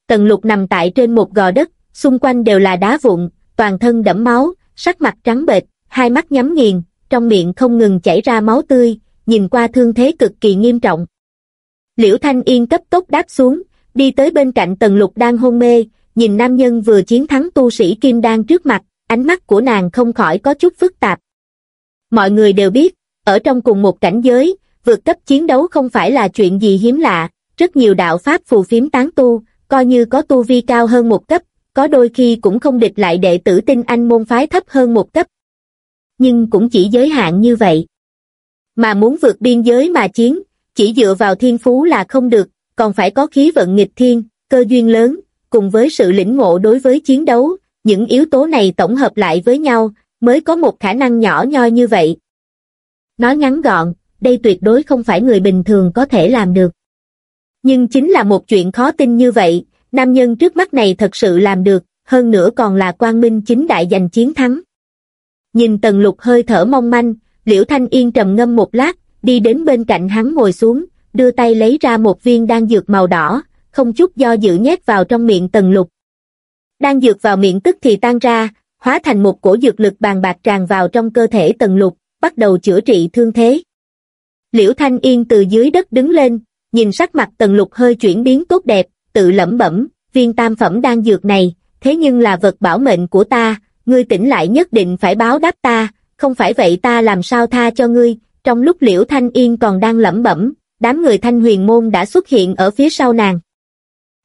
Tần Lục nằm tại trên một gò đất, xung quanh đều là đá vụn, toàn thân đẫm máu, sắc mặt trắng bệch, hai mắt nhắm nghiền, trong miệng không ngừng chảy ra máu tươi, nhìn qua thương thế cực kỳ nghiêm trọng. Liễu Thanh Yên cấp tốc đáp xuống, đi tới bên cạnh Tần Lục đang hôn mê, nhìn nam nhân vừa chiến thắng tu sĩ Kim Đan trước mặt, ánh mắt của nàng không khỏi có chút phức tạp. Mọi người đều biết, ở trong cùng một cảnh giới, vượt cấp chiến đấu không phải là chuyện gì hiếm lạ, rất nhiều đạo pháp phù phiếm tán tu, coi như có tu vi cao hơn một cấp, có đôi khi cũng không địch lại đệ tử tinh anh môn phái thấp hơn một cấp. Nhưng cũng chỉ giới hạn như vậy. Mà muốn vượt biên giới mà chiến, chỉ dựa vào thiên phú là không được, còn phải có khí vận nghịch thiên, cơ duyên lớn, cùng với sự lĩnh ngộ đối với chiến đấu, những yếu tố này tổng hợp lại với nhau, mới có một khả năng nhỏ nhoi như vậy. Nói ngắn gọn, đây tuyệt đối không phải người bình thường có thể làm được. Nhưng chính là một chuyện khó tin như vậy, nam nhân trước mắt này thật sự làm được, hơn nữa còn là quang minh chính đại giành chiến thắng. Nhìn tần lục hơi thở mong manh, liễu thanh yên trầm ngâm một lát, đi đến bên cạnh hắn ngồi xuống, đưa tay lấy ra một viên đan dược màu đỏ, không chút do dự nhét vào trong miệng tần lục. Đan dược vào miệng tức thì tan ra, hóa thành một cổ dược lực bàn bạc tràn vào trong cơ thể tần lục, bắt đầu chữa trị thương thế. Liễu Thanh Yên từ dưới đất đứng lên, nhìn sắc mặt tần lục hơi chuyển biến tốt đẹp, tự lẩm bẩm, viên tam phẩm đan dược này, thế nhưng là vật bảo mệnh của ta, ngươi tỉnh lại nhất định phải báo đáp ta, không phải vậy ta làm sao tha cho ngươi, trong lúc Liễu Thanh Yên còn đang lẩm bẩm, đám người thanh huyền môn đã xuất hiện ở phía sau nàng.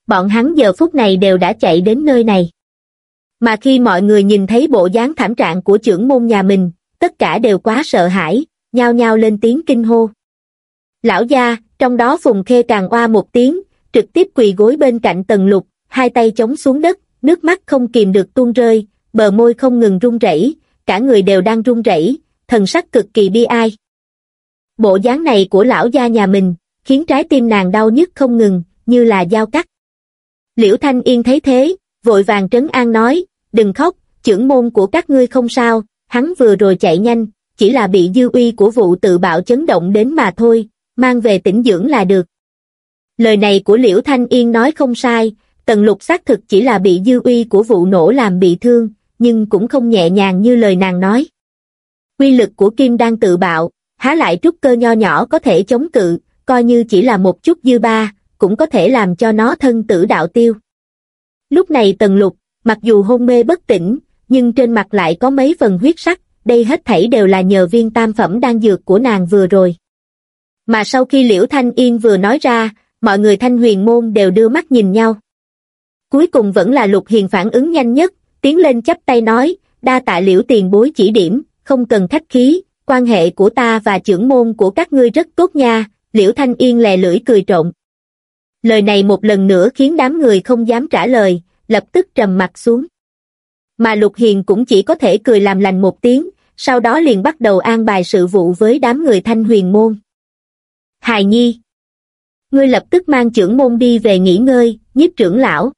Bọn hắn giờ phút này đều đã chạy đến nơi này. Mà khi mọi người nhìn thấy bộ dáng thảm trạng của trưởng môn nhà mình, tất cả đều quá sợ hãi, nhao nhao lên tiếng kinh hô. Lão gia, trong đó Phùng Khê càng oa một tiếng, trực tiếp quỳ gối bên cạnh tần lục, hai tay chống xuống đất, nước mắt không kìm được tuôn rơi, bờ môi không ngừng run rẩy, cả người đều đang run rẩy, thần sắc cực kỳ bi ai. Bộ dáng này của lão gia nhà mình, khiến trái tim nàng đau nhức không ngừng, như là dao cắt. Liễu Thanh Yên thấy thế, vội vàng trấn an nói, đừng khóc, trưởng môn của các ngươi không sao, hắn vừa rồi chạy nhanh, chỉ là bị dư uy của vụ tự bạo chấn động đến mà thôi, mang về tĩnh dưỡng là được. Lời này của Liễu Thanh Yên nói không sai, tần lục xác thực chỉ là bị dư uy của vụ nổ làm bị thương, nhưng cũng không nhẹ nhàng như lời nàng nói. Quy lực của Kim đang tự bạo, há lại trúc cơ nho nhỏ có thể chống cự, coi như chỉ là một chút dư ba, cũng có thể làm cho nó thân tử đạo tiêu. Lúc này tần lục, mặc dù hôn mê bất tỉnh, nhưng trên mặt lại có mấy phần huyết sắc, đây hết thảy đều là nhờ viên tam phẩm đang dược của nàng vừa rồi. Mà sau khi Liễu Thanh Yên vừa nói ra, mọi người thanh huyền môn đều đưa mắt nhìn nhau. Cuối cùng vẫn là Lục Hiền phản ứng nhanh nhất, tiến lên chắp tay nói, đa tạ Liễu tiền bối chỉ điểm, không cần khách khí, quan hệ của ta và trưởng môn của các ngươi rất tốt nha, Liễu Thanh Yên lè lưỡi cười trộn. Lời này một lần nữa khiến đám người không dám trả lời, lập tức trầm mặt xuống. Mà Lục Hiền cũng chỉ có thể cười làm lành một tiếng, sau đó liền bắt đầu an bài sự vụ với đám người thanh huyền môn. Hài Nhi Ngươi lập tức mang trưởng môn đi về nghỉ ngơi, nhiếp trưởng lão.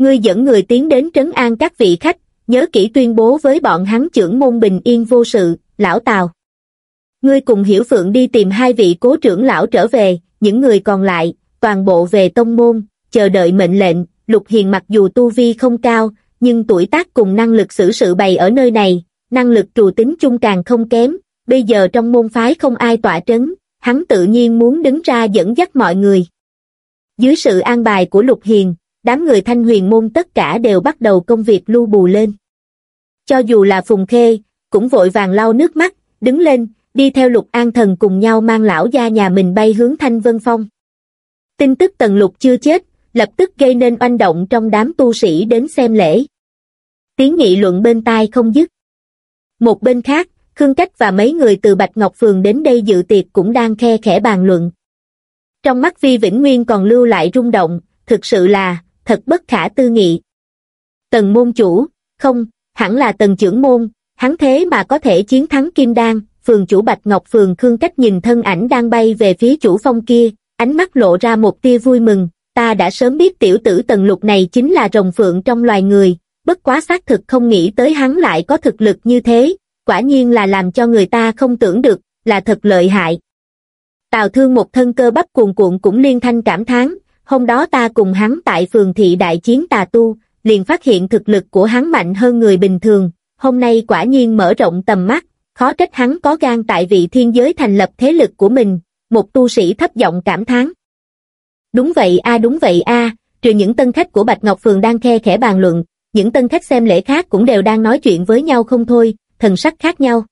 Ngươi dẫn người tiến đến trấn an các vị khách, nhớ kỹ tuyên bố với bọn hắn trưởng môn bình yên vô sự, lão Tào. Ngươi cùng Hiểu Phượng đi tìm hai vị cố trưởng lão trở về, những người còn lại, toàn bộ về tông môn, chờ đợi mệnh lệnh, Lục Hiền mặc dù tu vi không cao, nhưng tuổi tác cùng năng lực xử sự bày ở nơi này, năng lực trù tính chung càng không kém, bây giờ trong môn phái không ai tỏa trấn, hắn tự nhiên muốn đứng ra dẫn dắt mọi người. Dưới sự an bài của Lục Hiền, đám người thanh huyền môn tất cả đều bắt đầu công việc lưu bù lên. Cho dù là Phùng Khê, cũng vội vàng lau nước mắt, đứng lên, đi theo Lục An Thần cùng nhau mang lão gia nhà mình bay hướng Thanh Vân Phong. Tin tức Tần Lục chưa chết, lập tức gây nên oanh động trong đám tu sĩ đến xem lễ. Tiếng nghị luận bên tai không dứt. Một bên khác, Khương Cách và mấy người từ Bạch Ngọc Phường đến đây dự tiệc cũng đang khe khẽ bàn luận. Trong mắt Vi Vĩnh Nguyên còn lưu lại rung động, thực sự là, thật bất khả tư nghị. Tần môn chủ, không, hẳn là tần trưởng môn, hắn thế mà có thể chiến thắng Kim Đan, phường chủ Bạch Ngọc phường Khương Cách nhìn thân ảnh đang bay về phía chủ phong kia, ánh mắt lộ ra một tia vui mừng, ta đã sớm biết tiểu tử tần lục này chính là rồng phượng trong loài người, bất quá xác thực không nghĩ tới hắn lại có thực lực như thế, quả nhiên là làm cho người ta không tưởng được, là thật lợi hại. Tào thương một thân cơ bắp cuồn cuộn cũng liên thanh cảm thán, hôm đó ta cùng hắn tại phường thị đại chiến tà tu, liền phát hiện thực lực của hắn mạnh hơn người bình thường, hôm nay quả nhiên mở rộng tầm mắt, khó trách hắn có gan tại vị thiên giới thành lập thế lực của mình, một tu sĩ thấp giọng cảm thán. Đúng vậy a đúng vậy a trừ những tân khách của Bạch Ngọc Phường đang khe khẽ bàn luận, những tân khách xem lễ khác cũng đều đang nói chuyện với nhau không thôi, thần sắc khác nhau.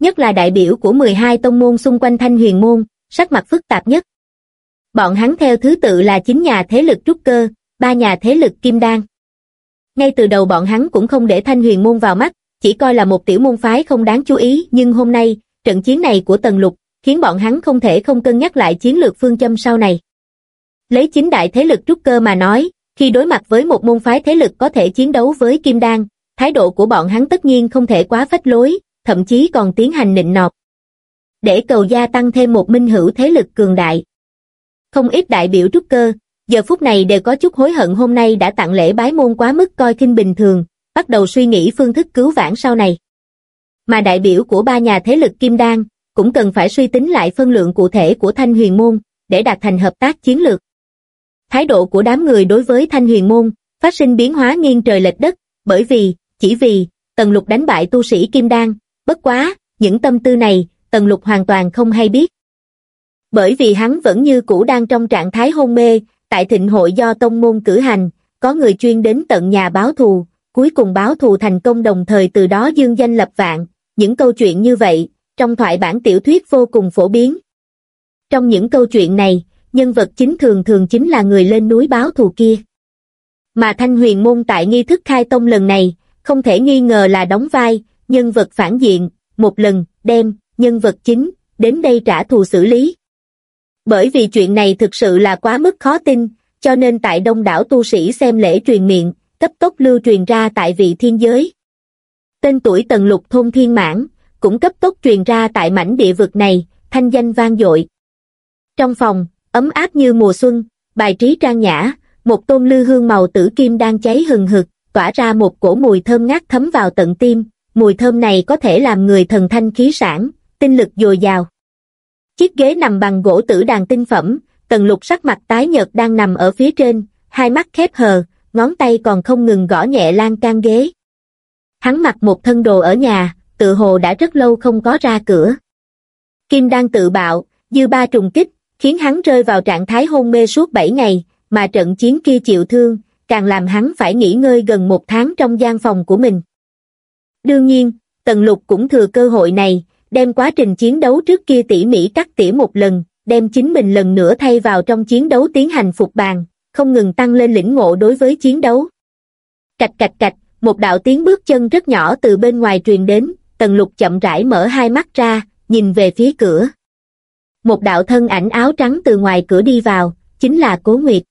Nhất là đại biểu của 12 tông môn xung quanh thanh huyền môn, sắc mặt phức tạp nhất. Bọn hắn theo thứ tự là chín nhà thế lực trúc cơ, ba nhà thế lực kim đan. Ngay từ đầu bọn hắn cũng không để thanh huyền môn vào mắt, chỉ coi là một tiểu môn phái không đáng chú ý, nhưng hôm nay, trận chiến này của Tần Lục, khiến bọn hắn không thể không cân nhắc lại chiến lược phương châm sau này. Lấy chính đại thế lực trúc cơ mà nói, khi đối mặt với một môn phái thế lực có thể chiến đấu với Kim Đan, thái độ của bọn hắn tất nhiên không thể quá phách lối, thậm chí còn tiến hành nịnh nọt. Để cầu gia tăng thêm một minh hữu thế lực cường đại. Không ít đại biểu trúc cơ, giờ phút này đều có chút hối hận hôm nay đã tặng lễ bái môn quá mức coi kinh bình thường, bắt đầu suy nghĩ phương thức cứu vãn sau này. Mà đại biểu của ba nhà thế lực Kim Đan, cũng cần phải suy tính lại phân lượng cụ thể của Thanh Huyền Môn, để đạt thành hợp tác chiến lược. Thái độ của đám người đối với Thanh Huyền Môn, phát sinh biến hóa nghiêng trời lệch đất, bởi vì, chỉ vì, Tần Lục đánh bại tu sĩ Kim Đan, bất quá, những tâm tư này, Tần Lục hoàn toàn không hay biết. Bởi vì hắn vẫn như cũ đang trong trạng thái hôn mê, tại thịnh hội do tông môn cử hành, có người chuyên đến tận nhà báo thù, cuối cùng báo thù thành công đồng thời từ đó dương danh lập vạn, những câu chuyện như vậy, trong thoại bản tiểu thuyết vô cùng phổ biến. Trong những câu chuyện này, nhân vật chính thường thường chính là người lên núi báo thù kia. Mà Thanh Huyền Môn tại nghi thức khai tông lần này, không thể nghi ngờ là đóng vai, nhân vật phản diện, một lần, đem, nhân vật chính, đến đây trả thù xử lý. Bởi vì chuyện này thực sự là quá mức khó tin, cho nên tại đông đảo tu sĩ xem lễ truyền miệng, cấp tốc lưu truyền ra tại vị thiên giới. Tên tuổi tần lục thôn thiên mãn, cũng cấp tốc truyền ra tại mảnh địa vực này, thanh danh vang dội. Trong phòng, ấm áp như mùa xuân, bài trí trang nhã, một tôn lư hương màu tử kim đang cháy hừng hực, tỏa ra một cổ mùi thơm ngát thấm vào tận tim, mùi thơm này có thể làm người thần thanh khí sản, tinh lực dồi dào. Chiếc ghế nằm bằng gỗ tử đàn tinh phẩm, tần lục sắc mặt tái nhợt đang nằm ở phía trên, hai mắt khép hờ, ngón tay còn không ngừng gõ nhẹ lan can ghế. Hắn mặc một thân đồ ở nhà, tự hồ đã rất lâu không có ra cửa. Kim đang tự bạo, dư ba trùng kích, khiến hắn rơi vào trạng thái hôn mê suốt 7 ngày, mà trận chiến kia chịu thương, càng làm hắn phải nghỉ ngơi gần một tháng trong gian phòng của mình. Đương nhiên, Tần Lục cũng thừa cơ hội này, đem quá trình chiến đấu trước kia tỉ mỉ cắt tỉa một lần, đem chính mình lần nữa thay vào trong chiến đấu tiến hành phục bàn, không ngừng tăng lên lĩnh ngộ đối với chiến đấu. Cạch cạch cạch, một đạo tiếng bước chân rất nhỏ từ bên ngoài truyền đến, Tần Lục chậm rãi mở hai mắt ra, nhìn về phía cửa. Một đạo thân ảnh áo trắng từ ngoài cửa đi vào, chính là Cố Nguyệt.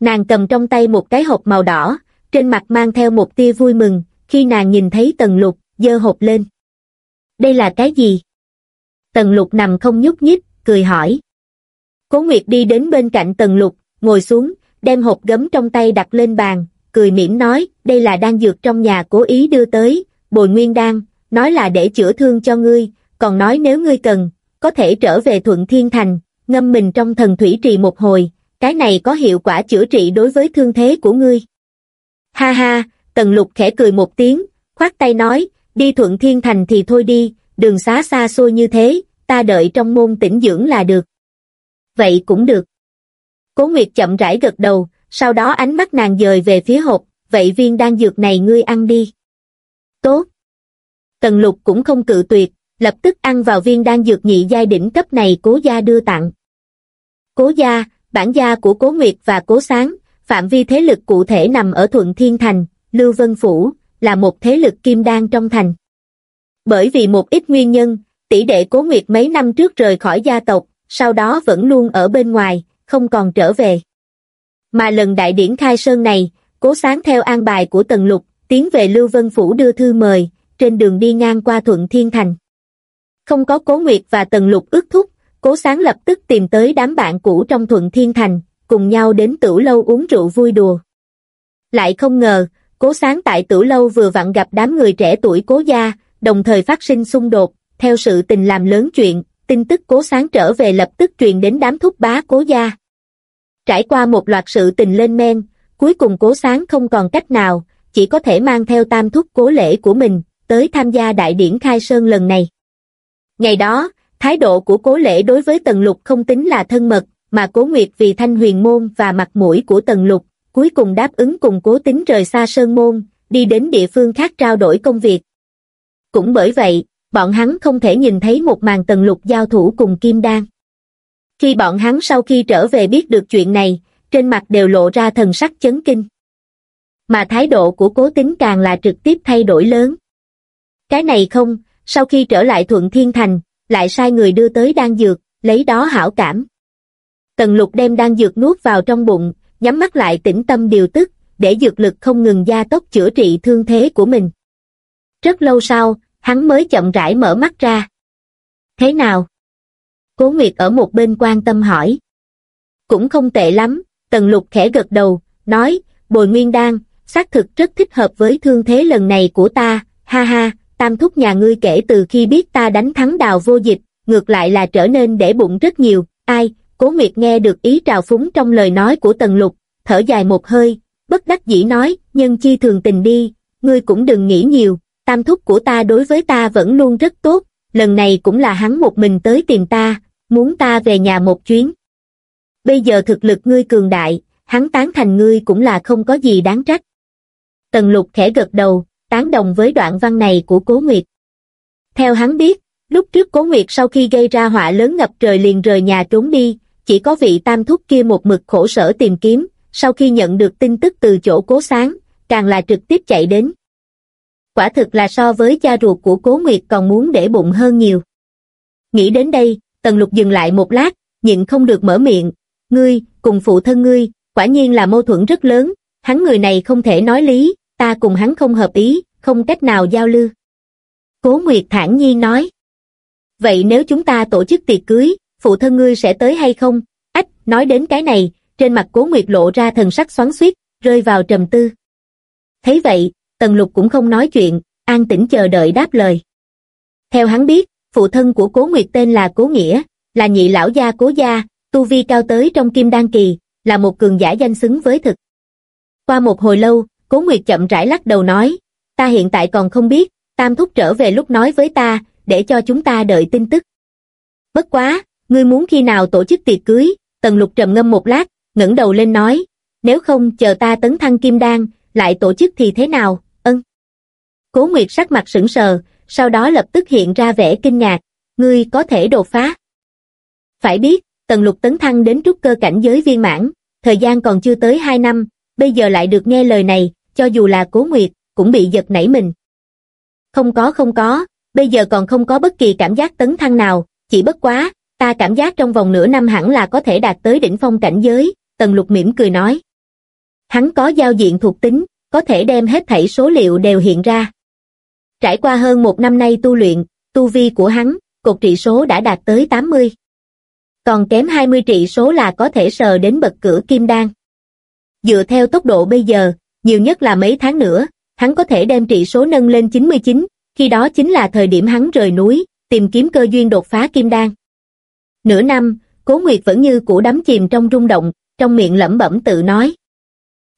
Nàng cầm trong tay một cái hộp màu đỏ, trên mặt mang theo một tia vui mừng, khi nàng nhìn thấy Tần Lục, dơ hộp lên. Đây là cái gì? Tần Lục nằm không nhúc nhích, cười hỏi. Cố Nguyệt đi đến bên cạnh Tần Lục, ngồi xuống, đem hộp gấm trong tay đặt lên bàn, cười mỉm nói, đây là đan dược trong nhà cố ý đưa tới, bồi nguyên đan, nói là để chữa thương cho ngươi, còn nói nếu ngươi cần, có thể trở về thuận thiên thành, ngâm mình trong thần thủy trì một hồi, cái này có hiệu quả chữa trị đối với thương thế của ngươi. Ha ha, tần lục khẽ cười một tiếng, khoát tay nói, đi thuận thiên thành thì thôi đi, đường xá xa xôi như thế, ta đợi trong môn tĩnh dưỡng là được. Vậy cũng được. Cố Nguyệt chậm rãi gật đầu, sau đó ánh mắt nàng dời về phía hộp, vậy viên đan dược này ngươi ăn đi. Tốt. Tần lục cũng không cự tuyệt, lập tức ăn vào viên đan dược nhị giai đỉnh cấp này cố gia đưa tặng. Cố gia, bản gia của cố Nguyệt và cố Sáng, phạm vi thế lực cụ thể nằm ở Thuận Thiên Thành, Lưu Vân Phủ, là một thế lực kim đan trong thành. Bởi vì một ít nguyên nhân, tỷ đệ cố Nguyệt mấy năm trước rời khỏi gia tộc, sau đó vẫn luôn ở bên ngoài, không còn trở về. Mà lần đại điển khai sơn này, cố sáng theo an bài của Tần Lục, tiến về Lưu Vân Phủ đưa thư mời, trên đường đi ngang qua Thuận Thiên Thành. Không có Cố Nguyệt và Tần Lục ước thúc, Cố Sáng lập tức tìm tới đám bạn cũ trong Thuận Thiên Thành, cùng nhau đến tửu lâu uống rượu vui đùa. Lại không ngờ, Cố Sáng tại Tử lâu vừa vặn gặp đám người trẻ tuổi Cố Gia, đồng thời phát sinh xung đột, theo sự tình làm lớn chuyện, tin tức Cố Sáng trở về lập tức truyền đến đám thúc bá Cố Gia. Trải qua một loạt sự tình lên men, cuối cùng Cố Sáng không còn cách nào, chỉ có thể mang theo tam thúc cố lễ của mình, tới tham gia đại điển khai sơn lần này. Ngày đó, thái độ của cố lễ đối với Tần Lục không tính là thân mật, mà cố nguyệt vì thanh huyền môn và mặt mũi của Tần Lục, cuối cùng đáp ứng cùng cố tính rời xa sơn môn, đi đến địa phương khác trao đổi công việc. Cũng bởi vậy, bọn hắn không thể nhìn thấy một màn Tần Lục giao thủ cùng Kim Đan. Khi bọn hắn sau khi trở về biết được chuyện này, trên mặt đều lộ ra thần sắc chấn kinh. Mà thái độ của cố tính càng là trực tiếp thay đổi lớn. Cái này không, sau khi trở lại Thuận Thiên Thành, lại sai người đưa tới đan dược, lấy đó hảo cảm. Tần lục đem đan dược nuốt vào trong bụng, nhắm mắt lại tĩnh tâm điều tức, để dược lực không ngừng gia tốc chữa trị thương thế của mình. Rất lâu sau, hắn mới chậm rãi mở mắt ra. Thế nào? Cố Nguyệt ở một bên quan tâm hỏi. Cũng không tệ lắm, Tần Lục khẽ gật đầu, nói, bồi nguyên đan, xác thực rất thích hợp với thương thế lần này của ta, ha ha, tam thúc nhà ngươi kể từ khi biết ta đánh thắng đào vô dịch, ngược lại là trở nên để bụng rất nhiều, ai, cố Nguyệt nghe được ý trào phúng trong lời nói của Tần Lục, thở dài một hơi, bất đắc dĩ nói, nhân chi thường tình đi, ngươi cũng đừng nghĩ nhiều, tam thúc của ta đối với ta vẫn luôn rất tốt, lần này cũng là hắn một mình tới tìm ta, muốn ta về nhà một chuyến. Bây giờ thực lực ngươi cường đại, hắn tán thành ngươi cũng là không có gì đáng trách. Tần lục khẽ gật đầu, tán đồng với đoạn văn này của Cố Nguyệt. Theo hắn biết, lúc trước Cố Nguyệt sau khi gây ra họa lớn ngập trời liền rời nhà trốn đi, chỉ có vị tam thúc kia một mực khổ sở tìm kiếm, sau khi nhận được tin tức từ chỗ Cố Sáng, càng là trực tiếp chạy đến. Quả thực là so với cha ruột của Cố Nguyệt còn muốn để bụng hơn nhiều. Nghĩ đến đây, Tần Lục dừng lại một lát, nhịn không được mở miệng, ngươi, cùng phụ thân ngươi, quả nhiên là mâu thuẫn rất lớn, hắn người này không thể nói lý, ta cùng hắn không hợp ý, không cách nào giao lưu. Cố Nguyệt thản nhiên nói. Vậy nếu chúng ta tổ chức tiệc cưới, phụ thân ngươi sẽ tới hay không? Ách, nói đến cái này, trên mặt Cố Nguyệt lộ ra thần sắc xoắn xuýt, rơi vào trầm tư. Thấy vậy, Tần Lục cũng không nói chuyện, an tĩnh chờ đợi đáp lời. Theo hắn biết, phụ thân của Cố Nguyệt tên là Cố Nghĩa, là nhị lão gia Cố gia, tu vi cao tới trong kim đan kỳ, là một cường giả danh xứng với thực. Qua một hồi lâu, Cố Nguyệt chậm rãi lắc đầu nói, ta hiện tại còn không biết, Tam Thúc trở về lúc nói với ta, để cho chúng ta đợi tin tức. Bất quá, ngươi muốn khi nào tổ chức tiệc cưới, Tần Lục trầm ngâm một lát, ngẩng đầu lên nói, nếu không chờ ta tấn thăng kim đan, lại tổ chức thì thế nào, ân. Cố Nguyệt sắc mặt sững sờ, sau đó lập tức hiện ra vẻ kinh ngạc, ngươi có thể đột phá. Phải biết, Tần Lục tấn thăng đến trúc cơ cảnh giới viên mãn, thời gian còn chưa tới 2 năm, bây giờ lại được nghe lời này, cho dù là cố nguyệt, cũng bị giật nảy mình. Không có không có, bây giờ còn không có bất kỳ cảm giác tấn thăng nào, chỉ bất quá, ta cảm giác trong vòng nửa năm hẳn là có thể đạt tới đỉnh phong cảnh giới, tần lục mỉm cười nói. Hắn có giao diện thuộc tính, có thể đem hết thảy số liệu đều hiện ra. Trải qua hơn một năm nay tu luyện, tu vi của hắn, cột trị số đã đạt tới 80. Còn kém 20 trị số là có thể sờ đến bậc cửa kim đan. Dựa theo tốc độ bây giờ, nhiều nhất là mấy tháng nữa, hắn có thể đem trị số nâng lên 99, khi đó chính là thời điểm hắn rời núi, tìm kiếm cơ duyên đột phá kim đan. Nửa năm, Cố Nguyệt vẫn như cũ đắm chìm trong rung động, trong miệng lẩm bẩm tự nói.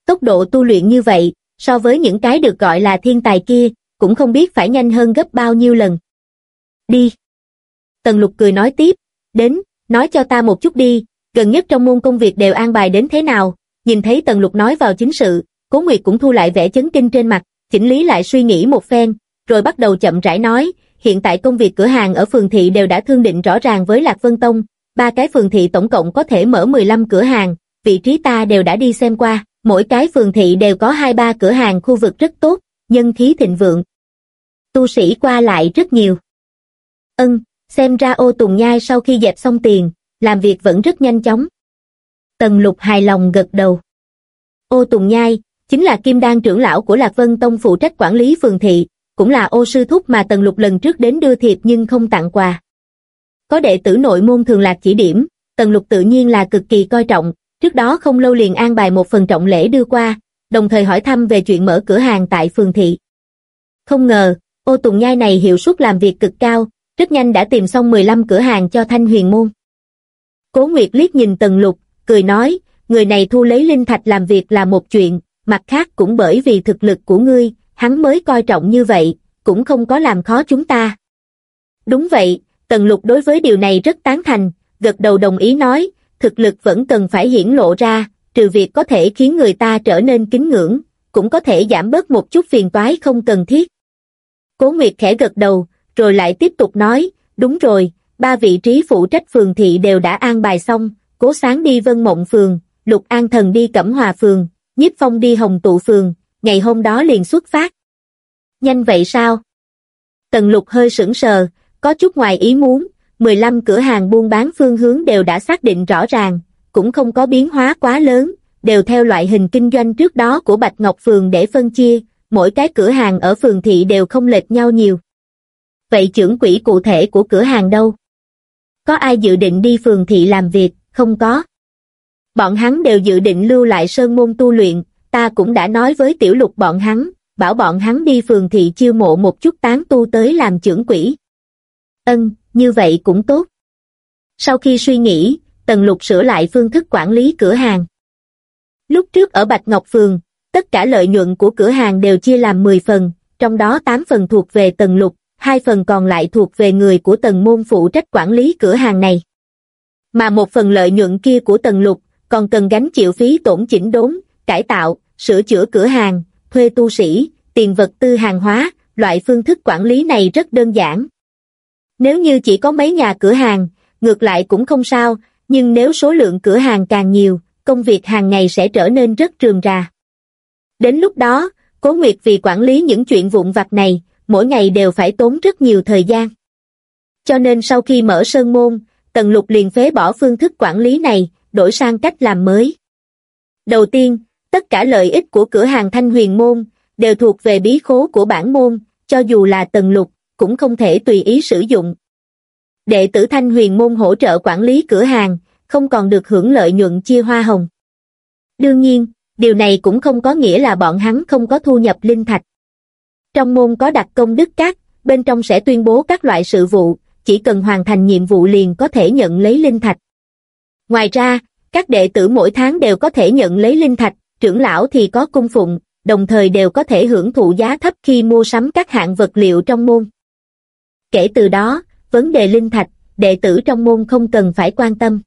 Tốc độ tu luyện như vậy, so với những cái được gọi là thiên tài kia, cũng không biết phải nhanh hơn gấp bao nhiêu lần. Đi. Tần lục cười nói tiếp, đến, nói cho ta một chút đi, gần nhất trong môn công việc đều an bài đến thế nào, nhìn thấy Tần Lục nói vào chính sự, Cố Nguyệt cũng thu lại vẻ chấn kinh trên mặt, chỉnh lý lại suy nghĩ một phen, rồi bắt đầu chậm rãi nói, hiện tại công việc cửa hàng ở phường thị đều đã thương định rõ ràng với Lạc Vân Tông, ba cái phường thị tổng cộng có thể mở 15 cửa hàng, vị trí ta đều đã đi xem qua, mỗi cái phường thị đều có hai ba cửa hàng khu vực rất tốt, nhân khí thịnh vượng. Tu sĩ qua lại rất nhiều. Ân, xem ra ô Tùng Nhai sau khi dẹp xong tiền, làm việc vẫn rất nhanh chóng. Tần lục hài lòng gật đầu. Ô Tùng Nhai, chính là kim đan trưởng lão của Lạc Vân Tông phụ trách quản lý phường thị, cũng là ô sư thúc mà Tần Lục lần trước đến đưa thiệp nhưng không tặng quà. Có đệ tử nội môn thường lạc chỉ điểm, Tần Lục tự nhiên là cực kỳ coi trọng, trước đó không lâu liền an bài một phần trọng lễ đưa qua, đồng thời hỏi thăm về chuyện mở cửa hàng tại phường thị. Không ngờ, ô Tùng Nhai này hiệu suất làm việc cực cao, rất nhanh đã tìm xong 15 cửa hàng cho Thanh Huyền Môn. Cố Nguyệt liếc nhìn Tần Lục, cười nói, người này thu lấy linh thạch làm việc là một chuyện, mặt khác cũng bởi vì thực lực của ngươi, hắn mới coi trọng như vậy, cũng không có làm khó chúng ta. Đúng vậy, Tần Lục đối với điều này rất tán thành, gật đầu đồng ý nói, thực lực vẫn cần phải hiển lộ ra, trừ việc có thể khiến người ta trở nên kính ngưỡng, cũng có thể giảm bớt một chút phiền toái không cần thiết. Cố Nguyệt khẽ gật đầu, rồi lại tiếp tục nói, đúng rồi, ba vị trí phụ trách phường thị đều đã an bài xong, cố sáng đi Vân Mộng phường, Lục An Thần đi Cẩm Hòa phường, Nhiếp Phong đi Hồng Tụ phường, ngày hôm đó liền xuất phát. Nhanh vậy sao? Tần Lục hơi sững sờ, có chút ngoài ý muốn, 15 cửa hàng buôn bán phương hướng đều đã xác định rõ ràng, cũng không có biến hóa quá lớn, đều theo loại hình kinh doanh trước đó của Bạch Ngọc Phường để phân chia, mỗi cái cửa hàng ở phường thị đều không lệch nhau nhiều. Vậy trưởng quỹ cụ thể của cửa hàng đâu? Có ai dự định đi phường thị làm việc, không có. Bọn hắn đều dự định lưu lại sơn môn tu luyện, ta cũng đã nói với tiểu lục bọn hắn, bảo bọn hắn đi phường thị chiêu mộ một chút tán tu tới làm trưởng quỹ. Ân, như vậy cũng tốt. Sau khi suy nghĩ, Tần Lục sửa lại phương thức quản lý cửa hàng. Lúc trước ở Bạch Ngọc Phường, tất cả lợi nhuận của cửa hàng đều chia làm 10 phần, trong đó 8 phần thuộc về Tần Lục, hai phần còn lại thuộc về người của Tần Môn phụ trách quản lý cửa hàng này. Mà một phần lợi nhuận kia của Tần Lục còn cần gánh chịu phí tổn chỉnh đốn, cải tạo, sửa chữa cửa hàng, thuê tu sĩ, tiền vật tư hàng hóa, loại phương thức quản lý này rất đơn giản. Nếu như chỉ có mấy nhà cửa hàng, ngược lại cũng không sao, nhưng nếu số lượng cửa hàng càng nhiều, công việc hàng ngày sẽ trở nên rất trường rà. Đến lúc đó, Cố Nguyệt vì quản lý những chuyện vụn vặt này, mỗi ngày đều phải tốn rất nhiều thời gian. Cho nên sau khi mở sơn môn, Tần Lục liền phế bỏ phương thức quản lý này, đổi sang cách làm mới. Đầu tiên, tất cả lợi ích của cửa hàng Thanh Huyền Môn đều thuộc về bí khố của bản môn, cho dù là Tần Lục, cũng không thể tùy ý sử dụng. Đệ tử Thanh Huyền Môn hỗ trợ quản lý cửa hàng, không còn được hưởng lợi nhuận chia hoa hồng. Đương nhiên, điều này cũng không có nghĩa là bọn hắn không có thu nhập linh thạch. Trong môn có đặc công đức các, bên trong sẽ tuyên bố các loại sự vụ, chỉ cần hoàn thành nhiệm vụ liền có thể nhận lấy linh thạch. Ngoài ra, các đệ tử mỗi tháng đều có thể nhận lấy linh thạch, trưởng lão thì có cung phụng, đồng thời đều có thể hưởng thụ giá thấp khi mua sắm các hạng vật liệu trong môn. Kể từ đó, vấn đề linh thạch, đệ tử trong môn không cần phải quan tâm.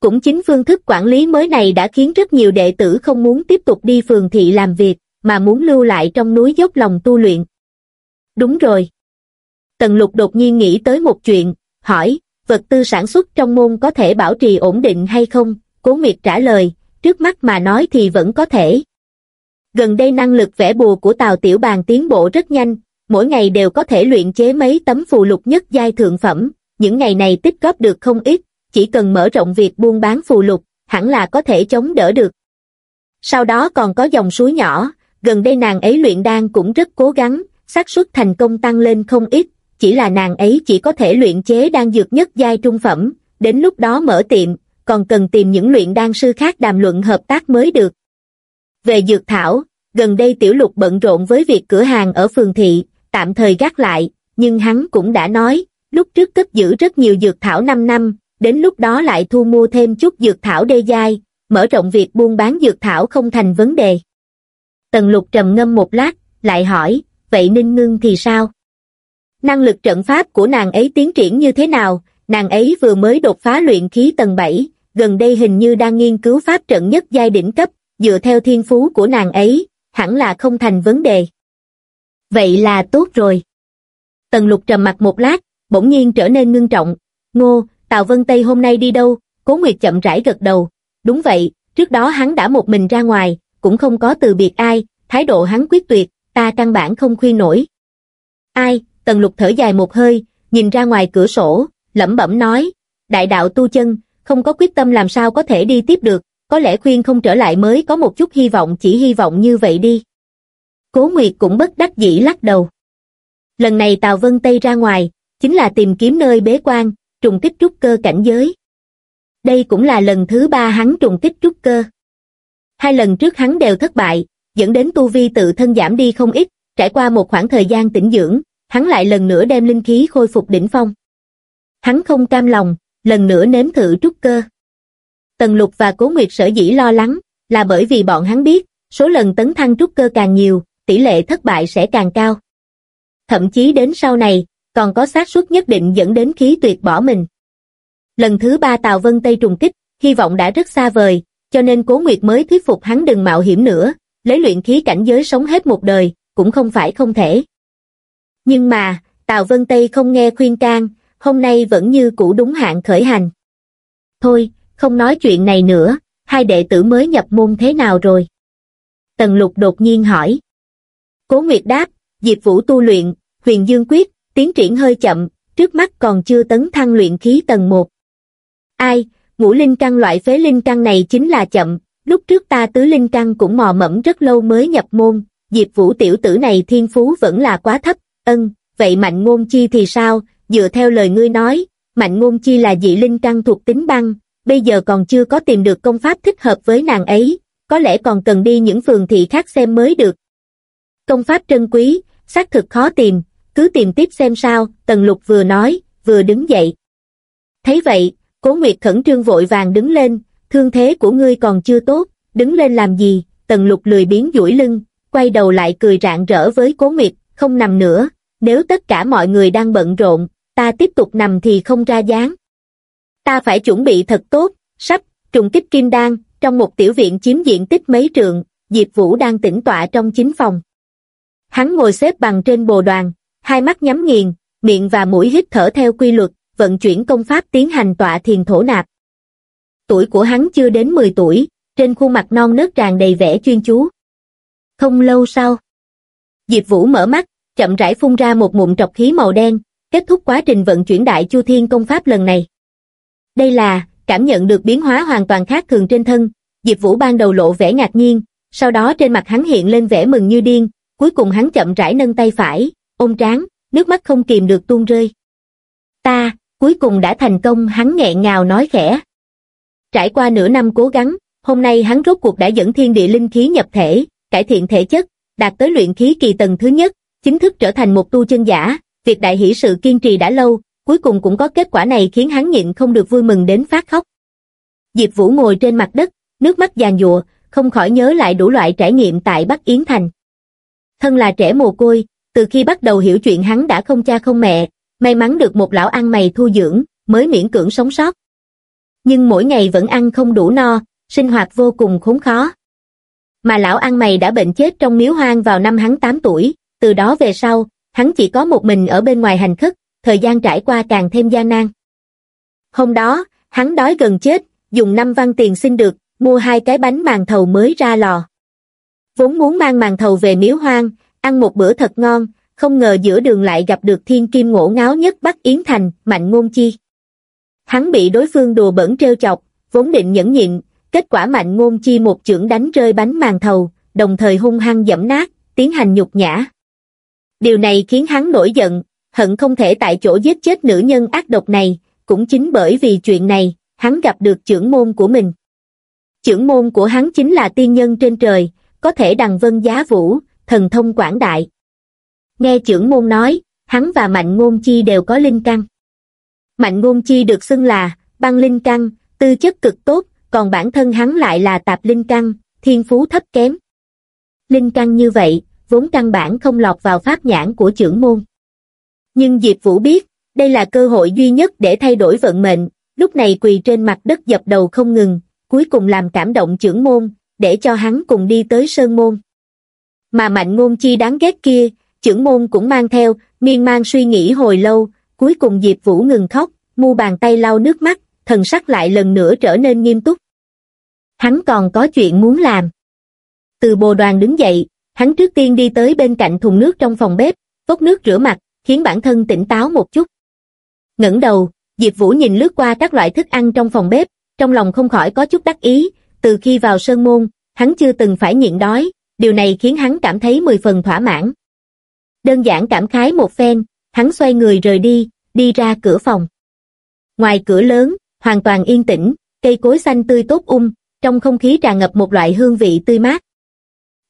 Cũng chính phương thức quản lý mới này đã khiến rất nhiều đệ tử không muốn tiếp tục đi phường thị làm việc, mà muốn lưu lại trong núi dốc lòng tu luyện. Đúng rồi. Tần lục đột nhiên nghĩ tới một chuyện, hỏi, vật tư sản xuất trong môn có thể bảo trì ổn định hay không? Cố Nguyệt trả lời, trước mắt mà nói thì vẫn có thể. Gần đây năng lực vẽ bùa của Tào Tiểu Bàn tiến bộ rất nhanh, mỗi ngày đều có thể luyện chế mấy tấm phù lục nhất giai thượng phẩm, những ngày này tích góp được không ít, chỉ cần mở rộng việc buôn bán phù lục, hẳn là có thể chống đỡ được. Sau đó còn có dòng suối nhỏ, gần đây nàng ấy luyện đan cũng rất cố gắng, xác suất thành công tăng lên không ít, chỉ là nàng ấy chỉ có thể luyện chế đan dược nhất giai trung phẩm, đến lúc đó mở tiệm, còn cần tìm những luyện đan sư khác đàm luận hợp tác mới được. Về dược thảo, gần đây tiểu lục bận rộn với việc cửa hàng ở phường thị, tạm thời gác lại, nhưng hắn cũng đã nói, lúc trước cất giữ rất nhiều dược thảo 5 năm, đến lúc đó lại thu mua thêm chút dược thảo đê dai mở rộng việc buôn bán dược thảo không thành vấn đề. Tần lục trầm ngâm một lát, lại hỏi, vậy Ninh Ngưng thì sao? Năng lực trận pháp của nàng ấy tiến triển như thế nào, nàng ấy vừa mới đột phá luyện khí tầng 7, gần đây hình như đang nghiên cứu pháp trận nhất giai đỉnh cấp, dựa theo thiên phú của nàng ấy, hẳn là không thành vấn đề. Vậy là tốt rồi. Tần lục trầm mặt một lát, bỗng nhiên trở nên ngưng trọng. Ngô, Tào Vân Tây hôm nay đi đâu? Cố Nguyệt chậm rãi gật đầu. Đúng vậy, trước đó hắn đã một mình ra ngoài, cũng không có từ biệt ai, thái độ hắn quyết tuyệt, ta căn bản không khuyên nổi. Ai, Tần Lục thở dài một hơi, nhìn ra ngoài cửa sổ, lẩm bẩm nói, đại đạo tu chân, không có quyết tâm làm sao có thể đi tiếp được, có lẽ khuyên không trở lại mới có một chút hy vọng chỉ hy vọng như vậy đi. Cố Nguyệt cũng bất đắc dĩ lắc đầu. Lần này Tào Vân Tây ra ngoài, chính là tìm kiếm nơi bế quan, trùng kích trúc cơ cảnh giới. Đây cũng là lần thứ ba hắn trùng kích trúc cơ. Hai lần trước hắn đều thất bại, dẫn đến tu vi tự thân giảm đi không ít, trải qua một khoảng thời gian tĩnh dưỡng, hắn lại lần nữa đem linh khí khôi phục đỉnh phong. Hắn không cam lòng, lần nữa nếm thử trúc cơ. Tần Lục và Cố Nguyệt sở dĩ lo lắng, là bởi vì bọn hắn biết, số lần tấn thăng trúc cơ càng nhiều, tỷ lệ thất bại sẽ càng cao. Thậm chí đến sau này, còn có xác suất nhất định dẫn đến khí tuyệt bỏ mình. Lần thứ ba Tào Vân Tây trùng kích, hy vọng đã rất xa vời, cho nên Cố Nguyệt mới thuyết phục hắn đừng mạo hiểm nữa, lấy luyện khí cảnh giới sống hết một đời, cũng không phải không thể. Nhưng mà, Tào Vân Tây không nghe khuyên can, hôm nay vẫn như cũ đúng hạn khởi hành. Thôi, không nói chuyện này nữa, hai đệ tử mới nhập môn thế nào rồi? Tần lục đột nhiên hỏi. Cố Nguyệt đáp, Diệp Vũ tu luyện, huyền dương quyết, tiến triển hơi chậm, trước mắt còn chưa tấn thăng luyện khí tầng 1. Ai, ngũ linh căn loại phế linh căn này chính là chậm, lúc trước ta tứ linh căn cũng mò mẫm rất lâu mới nhập môn, Diệp Vũ tiểu tử này thiên phú vẫn là quá thấp, ân, vậy mạnh ngôn chi thì sao, dựa theo lời ngươi nói, mạnh ngôn chi là dị linh căn thuộc tính băng, bây giờ còn chưa có tìm được công pháp thích hợp với nàng ấy, có lẽ còn cần đi những phường thị khác xem mới được. Công pháp trân quý, xác thực khó tìm, cứ tìm tiếp xem sao, Tần Lục vừa nói, vừa đứng dậy. Thấy vậy, Cố Nguyệt khẩn trương vội vàng đứng lên, thương thế của ngươi còn chưa tốt, đứng lên làm gì, Tần Lục lười biến duỗi lưng, quay đầu lại cười rạng rỡ với Cố Nguyệt, không nằm nữa, nếu tất cả mọi người đang bận rộn, ta tiếp tục nằm thì không ra dáng. Ta phải chuẩn bị thật tốt, sắp, trùng kích kim đan, trong một tiểu viện chiếm diện tích mấy trượng, Diệp Vũ đang tĩnh tọa trong chính phòng. Hắn ngồi xếp bằng trên bồ đoàn, hai mắt nhắm nghiền, miệng và mũi hít thở theo quy luật, vận chuyển công pháp tiến hành tọa thiền thổ nạp. Tuổi của hắn chưa đến 10 tuổi, trên khuôn mặt non nớt tràn đầy vẻ chuyên chú. Không lâu sau, Diệp Vũ mở mắt, chậm rãi phun ra một mụn trọc khí màu đen, kết thúc quá trình vận chuyển đại chu thiên công pháp lần này. Đây là, cảm nhận được biến hóa hoàn toàn khác thường trên thân, Diệp Vũ ban đầu lộ vẻ ngạc nhiên, sau đó trên mặt hắn hiện lên vẻ mừng như điên, cuối cùng hắn chậm rãi nâng tay phải, ôm trán, nước mắt không kìm được tuôn rơi. Ta, cuối cùng đã thành công hắn nghẹn ngào nói khẽ. Trải qua nửa năm cố gắng, hôm nay hắn rốt cuộc đã dẫn thiên địa linh khí nhập thể, cải thiện thể chất, đạt tới luyện khí kỳ tầng thứ nhất, chính thức trở thành một tu chân giả, việc đại hỷ sự kiên trì đã lâu, cuối cùng cũng có kết quả này khiến hắn nhịn không được vui mừng đến phát khóc. Diệp Vũ ngồi trên mặt đất, nước mắt giàn giụa, không khỏi nhớ lại đủ loại trải nghiệm tại Bắc Yến Thành. Thân là trẻ mồ côi, từ khi bắt đầu hiểu chuyện hắn đã không cha không mẹ, may mắn được một lão ăn mày thu dưỡng, mới miễn cưỡng sống sót. Nhưng mỗi ngày vẫn ăn không đủ no, sinh hoạt vô cùng khốn khó. Mà lão ăn mày đã bệnh chết trong miếu hoang vào năm hắn 8 tuổi, từ đó về sau, hắn chỉ có một mình ở bên ngoài hành khất, thời gian trải qua càng thêm gian nan. Hôm đó, hắn đói gần chết, dùng năm văn tiền xin được, mua hai cái bánh màn thầu mới ra lò. Vốn muốn mang màn thầu về miếu hoang, ăn một bữa thật ngon, không ngờ giữa đường lại gặp được thiên kim ngổ ngáo nhất Bắc Yến Thành, Mạnh Ngôn Chi. Hắn bị đối phương đùa bẩn trêu chọc, vốn định nhẫn nhịn, kết quả Mạnh Ngôn Chi một chưởng đánh rơi bánh màn thầu, đồng thời hung hăng dẫm nát, tiến hành nhục nhã. Điều này khiến hắn nổi giận, hận không thể tại chỗ giết chết nữ nhân ác độc này, cũng chính bởi vì chuyện này, hắn gặp được trưởng môn của mình. Trưởng môn của hắn chính là tiên nhân trên trời, có thể đằng vân giá vũ, thần thông quảng đại. Nghe trưởng môn nói, hắn và Mạnh Ngôn Chi đều có linh căn. Mạnh Ngôn Chi được xưng là băng linh căn, tư chất cực tốt, còn bản thân hắn lại là tạp linh căn, thiên phú thấp kém. Linh căn như vậy, vốn căn bản không lọt vào pháp nhãn của trưởng môn. Nhưng Diệp Vũ biết, đây là cơ hội duy nhất để thay đổi vận mệnh, lúc này quỳ trên mặt đất dập đầu không ngừng, cuối cùng làm cảm động trưởng môn, để cho hắn cùng đi tới sơn môn. Mà mạnh ngôn chi đáng ghét kia, trưởng môn cũng mang theo, miên man suy nghĩ hồi lâu, cuối cùng Diệp Vũ ngừng khóc, mu bàn tay lau nước mắt, thần sắc lại lần nữa trở nên nghiêm túc. Hắn còn có chuyện muốn làm. Từ bồ đoàn đứng dậy, hắn trước tiên đi tới bên cạnh thùng nước trong phòng bếp, vốc nước rửa mặt, khiến bản thân tỉnh táo một chút. ngẩng đầu, Diệp Vũ nhìn lướt qua các loại thức ăn trong phòng bếp, trong lòng không khỏi có chút đắc ý, từ khi vào sơn môn, hắn chưa từng phải nhịn đói, điều này khiến hắn cảm thấy mười phần thỏa mãn. Đơn giản cảm khái một phen, hắn xoay người rời đi, đi ra cửa phòng. Ngoài cửa lớn, hoàn toàn yên tĩnh, cây cối xanh tươi tốt um, trong không khí tràn ngập một loại hương vị tươi mát.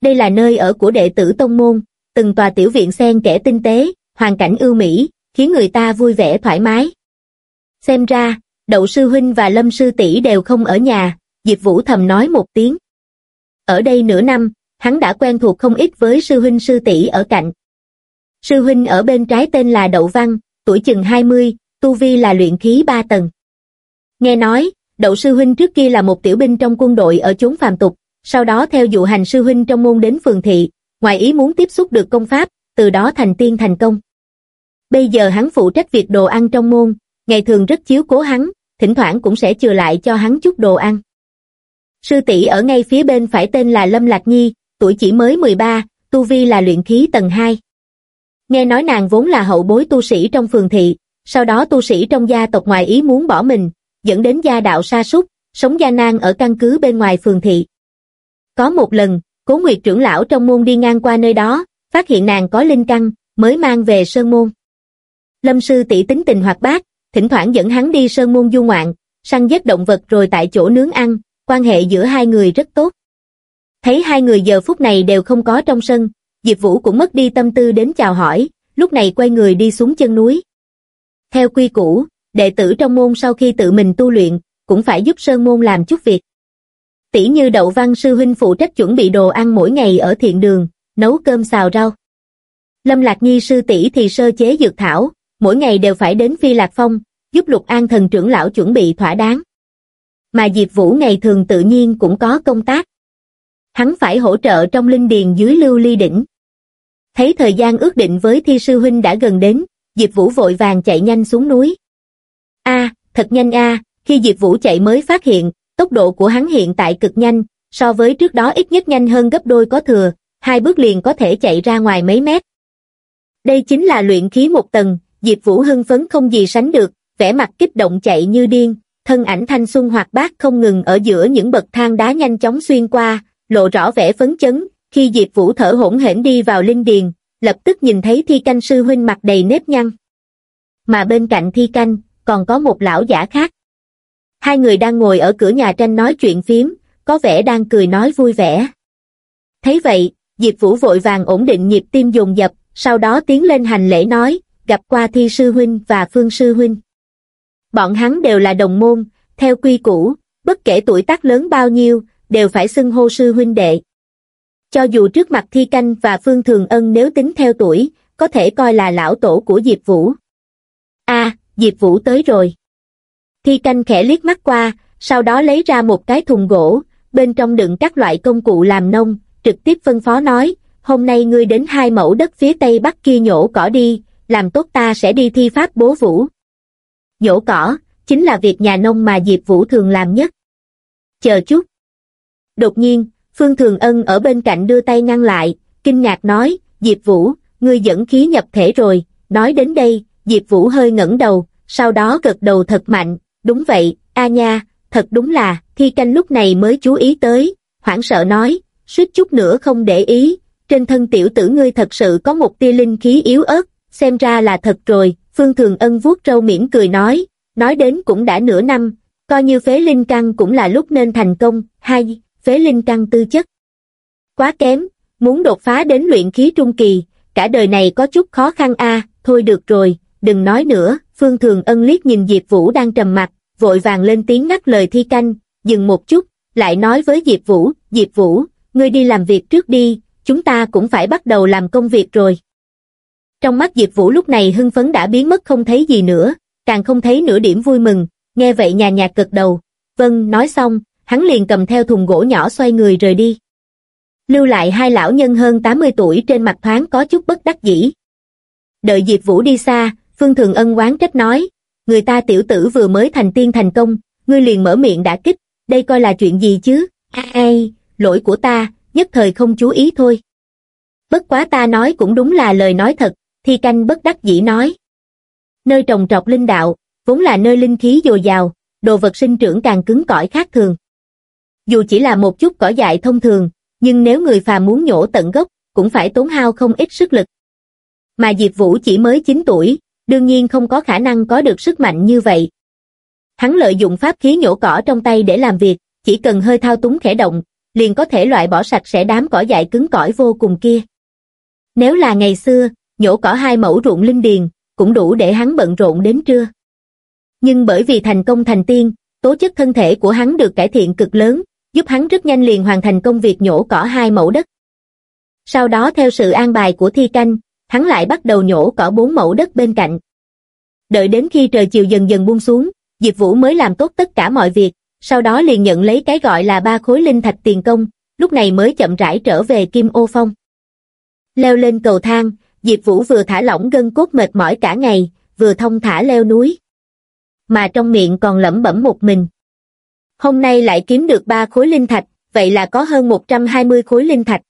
Đây là nơi ở của đệ tử tông môn, từng tòa tiểu viện xen kẽ tinh tế, hoàn cảnh ưu mỹ, khiến người ta vui vẻ thoải mái. Xem ra, đậu sư huynh và lâm sư tỷ đều không ở nhà, Diệp Vũ thầm nói một tiếng. Ở đây nửa năm, hắn đã quen thuộc không ít với sư huynh sư tỷ ở cạnh. Sư huynh ở bên trái tên là Đậu Văn, tuổi chừng 20, tu vi là luyện khí 3 tầng. Nghe nói, Đậu sư huynh trước kia là một tiểu binh trong quân đội ở chốn phàm tục, sau đó theo dụ hành sư huynh trong môn đến phường thị, ngoài ý muốn tiếp xúc được công pháp, từ đó thành tiên thành công. Bây giờ hắn phụ trách việc đồ ăn trong môn, ngày thường rất chiếu cố hắn, thỉnh thoảng cũng sẽ chừa lại cho hắn chút đồ ăn. Sư tỷ ở ngay phía bên phải tên là Lâm Lạc Nhi, tuổi chỉ mới 13, tu vi là luyện khí tầng 2. Nghe nói nàng vốn là hậu bối tu sĩ trong phường thị, sau đó tu sĩ trong gia tộc ngoài ý muốn bỏ mình, dẫn đến gia đạo sa sút, sống gia nan ở căn cứ bên ngoài phường thị. Có một lần, Cố Nguyệt trưởng lão trong môn đi ngang qua nơi đó, phát hiện nàng có linh căn, mới mang về sơn môn. Lâm sư tỷ tính tình hoạt bát, thỉnh thoảng dẫn hắn đi sơn môn du ngoạn, săn giết động vật rồi tại chỗ nướng ăn, quan hệ giữa hai người rất tốt. Thấy hai người giờ phút này đều không có trong sân, Diệp Vũ cũng mất đi tâm tư đến chào hỏi, lúc này quay người đi xuống chân núi. Theo quy củ, đệ tử trong môn sau khi tự mình tu luyện, cũng phải giúp sơn môn làm chút việc. Tỷ như đậu văn sư huynh phụ trách chuẩn bị đồ ăn mỗi ngày ở thiện đường, nấu cơm xào rau. Lâm Lạc Nhi sư tỷ thì sơ chế dược thảo, mỗi ngày đều phải đến Phi Lạc Phong, giúp Lục An thần trưởng lão chuẩn bị thỏa đáng. Mà Diệp Vũ ngày thường tự nhiên cũng có công tác. Hắn phải hỗ trợ trong linh điền dưới lưu ly đỉnh. Thấy thời gian ước định với thi sư huynh đã gần đến, Diệp Vũ vội vàng chạy nhanh xuống núi. A, thật nhanh a, khi Diệp Vũ chạy mới phát hiện, tốc độ của hắn hiện tại cực nhanh, so với trước đó ít nhất nhanh hơn gấp đôi có thừa, hai bước liền có thể chạy ra ngoài mấy mét. Đây chính là luyện khí một tầng, Diệp Vũ hưng phấn không gì sánh được, vẻ mặt kích động chạy như điên, thân ảnh thanh xuân hoạt bát không ngừng ở giữa những bậc thang đá nhanh chóng xuyên qua, lộ rõ vẻ phấn chấn, khi Diệp Vũ thở hỗn hển đi vào linh điền, lập tức nhìn thấy thi canh sư huynh mặt đầy nếp nhăn. Mà bên cạnh thi canh, còn có một lão giả khác. Hai người đang ngồi ở cửa nhà tranh nói chuyện phím, có vẻ đang cười nói vui vẻ. Thấy vậy, Diệp Vũ vội vàng ổn định nhịp tim dồn dập, sau đó tiến lên hành lễ nói, gặp qua thi sư huynh và phương sư huynh. Bọn hắn đều là đồng môn, theo quy củ, bất kể tuổi tác lớn bao nhiêu, đều phải xưng hô sư huynh đệ. Cho dù trước mặt Thi Canh và Phương Thường Ân nếu tính theo tuổi, có thể coi là lão tổ của Diệp Vũ. a Diệp Vũ tới rồi. Thi Canh khẽ liếc mắt qua, sau đó lấy ra một cái thùng gỗ, bên trong đựng các loại công cụ làm nông, trực tiếp phân phó nói, hôm nay ngươi đến hai mẫu đất phía tây bắc kia nhổ cỏ đi, làm tốt ta sẽ đi thi pháp bố vũ. Nhổ cỏ, chính là việc nhà nông mà Diệp Vũ thường làm nhất. Chờ chút. Đột nhiên, Phương Thường Ân ở bên cạnh đưa tay ngăn lại, kinh ngạc nói, Diệp Vũ, ngươi dẫn khí nhập thể rồi, nói đến đây, Diệp Vũ hơi ngẩng đầu, sau đó gật đầu thật mạnh, đúng vậy, a nha, thật đúng là, thi canh lúc này mới chú ý tới, hoảng sợ nói, suýt chút nữa không để ý, trên thân tiểu tử ngươi thật sự có một tia linh khí yếu ớt, xem ra là thật rồi, Phương Thường Ân vuốt râu mỉm cười nói, nói đến cũng đã nửa năm, coi như phế linh căn cũng là lúc nên thành công, hay, phế linh căn tư chất. Quá kém, muốn đột phá đến luyện khí trung kỳ, cả đời này có chút khó khăn a thôi được rồi, đừng nói nữa, Phương Thường Ân liếc nhìn Diệp Vũ đang trầm mặt, vội vàng lên tiếng ngắt lời thi canh, dừng một chút, lại nói với Diệp Vũ, Diệp Vũ, ngươi đi làm việc trước đi, chúng ta cũng phải bắt đầu làm công việc rồi. Trong mắt Diệp Vũ lúc này hưng phấn đã biến mất không thấy gì nữa, càng không thấy nửa điểm vui mừng, nghe vậy nhà nhà cực đầu. Vâng, nói xong, hắn liền cầm theo thùng gỗ nhỏ xoay người rời đi. Lưu lại hai lão nhân hơn 80 tuổi trên mặt thoáng có chút bất đắc dĩ. Đợi Diệp Vũ đi xa, Phương Thường Ân quán trách nói, người ta tiểu tử vừa mới thành tiên thành công, ngươi liền mở miệng đã kích, đây coi là chuyện gì chứ, ai, lỗi của ta, nhất thời không chú ý thôi. Bất quá ta nói cũng đúng là lời nói thật, thi canh bất đắc dĩ nói. Nơi trồng trọt linh đạo, vốn là nơi linh khí dồi dào, đồ vật sinh trưởng càng cứng cỏi khác thường. Dù chỉ là một chút cỏ dại thông thường, nhưng nếu người phàm muốn nhổ tận gốc, cũng phải tốn hao không ít sức lực. Mà Diệp Vũ chỉ mới 9 tuổi, đương nhiên không có khả năng có được sức mạnh như vậy. Hắn lợi dụng pháp khí nhổ cỏ trong tay để làm việc, chỉ cần hơi thao túng khẽ động, liền có thể loại bỏ sạch sẽ đám cỏ dại cứng cỏi vô cùng kia. Nếu là ngày xưa, nhổ cỏ hai mẫu ruộng linh điền, cũng đủ để hắn bận rộn đến trưa. Nhưng bởi vì thành công thành tiên, tố chất thân thể của hắn được cải thiện cực lớn, giúp hắn rất nhanh liền hoàn thành công việc nhổ cỏ hai mẫu đất. Sau đó theo sự an bài của thi canh, hắn lại bắt đầu nhổ cỏ bốn mẫu đất bên cạnh. Đợi đến khi trời chiều dần dần buông xuống, Diệp Vũ mới làm tốt tất cả mọi việc, sau đó liền nhận lấy cái gọi là ba khối linh thạch tiền công, lúc này mới chậm rãi trở về Kim Ô Phong. Leo lên cầu thang, Diệp Vũ vừa thả lỏng gân cốt mệt mỏi cả ngày, vừa thông thả leo núi. Mà trong miệng còn lẩm bẩm một mình. Hôm nay lại kiếm được ba khối linh thạch, vậy là có hơn 120 khối linh thạch.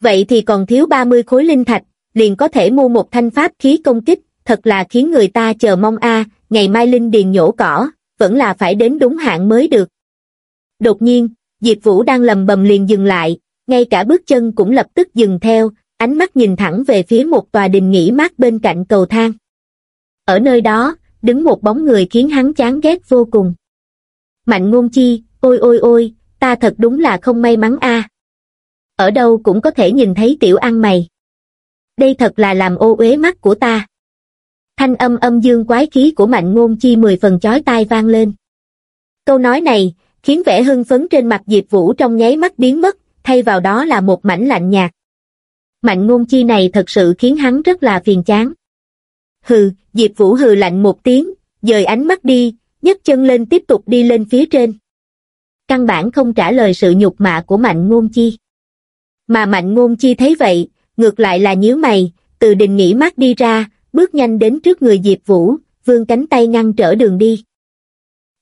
Vậy thì còn thiếu 30 khối linh thạch, liền có thể mua một thanh pháp khí công kích, thật là khiến người ta chờ mong a ngày mai linh điền nhổ cỏ, vẫn là phải đến đúng hạn mới được. Đột nhiên, Diệp Vũ đang lầm bầm liền dừng lại, ngay cả bước chân cũng lập tức dừng theo, ánh mắt nhìn thẳng về phía một tòa đình nghỉ mát bên cạnh cầu thang. Ở nơi đó, đứng một bóng người khiến hắn chán ghét vô cùng. Mạnh ngôn chi, ôi ôi ôi, ta thật đúng là không may mắn a. Ở đâu cũng có thể nhìn thấy tiểu ăn mày. Đây thật là làm ô uế mắt của ta. Thanh âm âm dương quái khí của mạnh ngôn chi mười phần chói tai vang lên. Câu nói này, khiến vẻ hưng phấn trên mặt Diệp Vũ trong nháy mắt biến mất, thay vào đó là một mảnh lạnh nhạt. Mạnh ngôn chi này thật sự khiến hắn rất là phiền chán. Hừ, Diệp Vũ hừ lạnh một tiếng, dời ánh mắt đi, nhấc chân lên tiếp tục đi lên phía trên. Căn bản không trả lời sự nhục mạ của Mạnh Ngôn Chi. Mà Mạnh Ngôn Chi thấy vậy, ngược lại là nhíu mày, từ đình nghỉ mắt đi ra, bước nhanh đến trước người Diệp Vũ, vương cánh tay ngăn trở đường đi.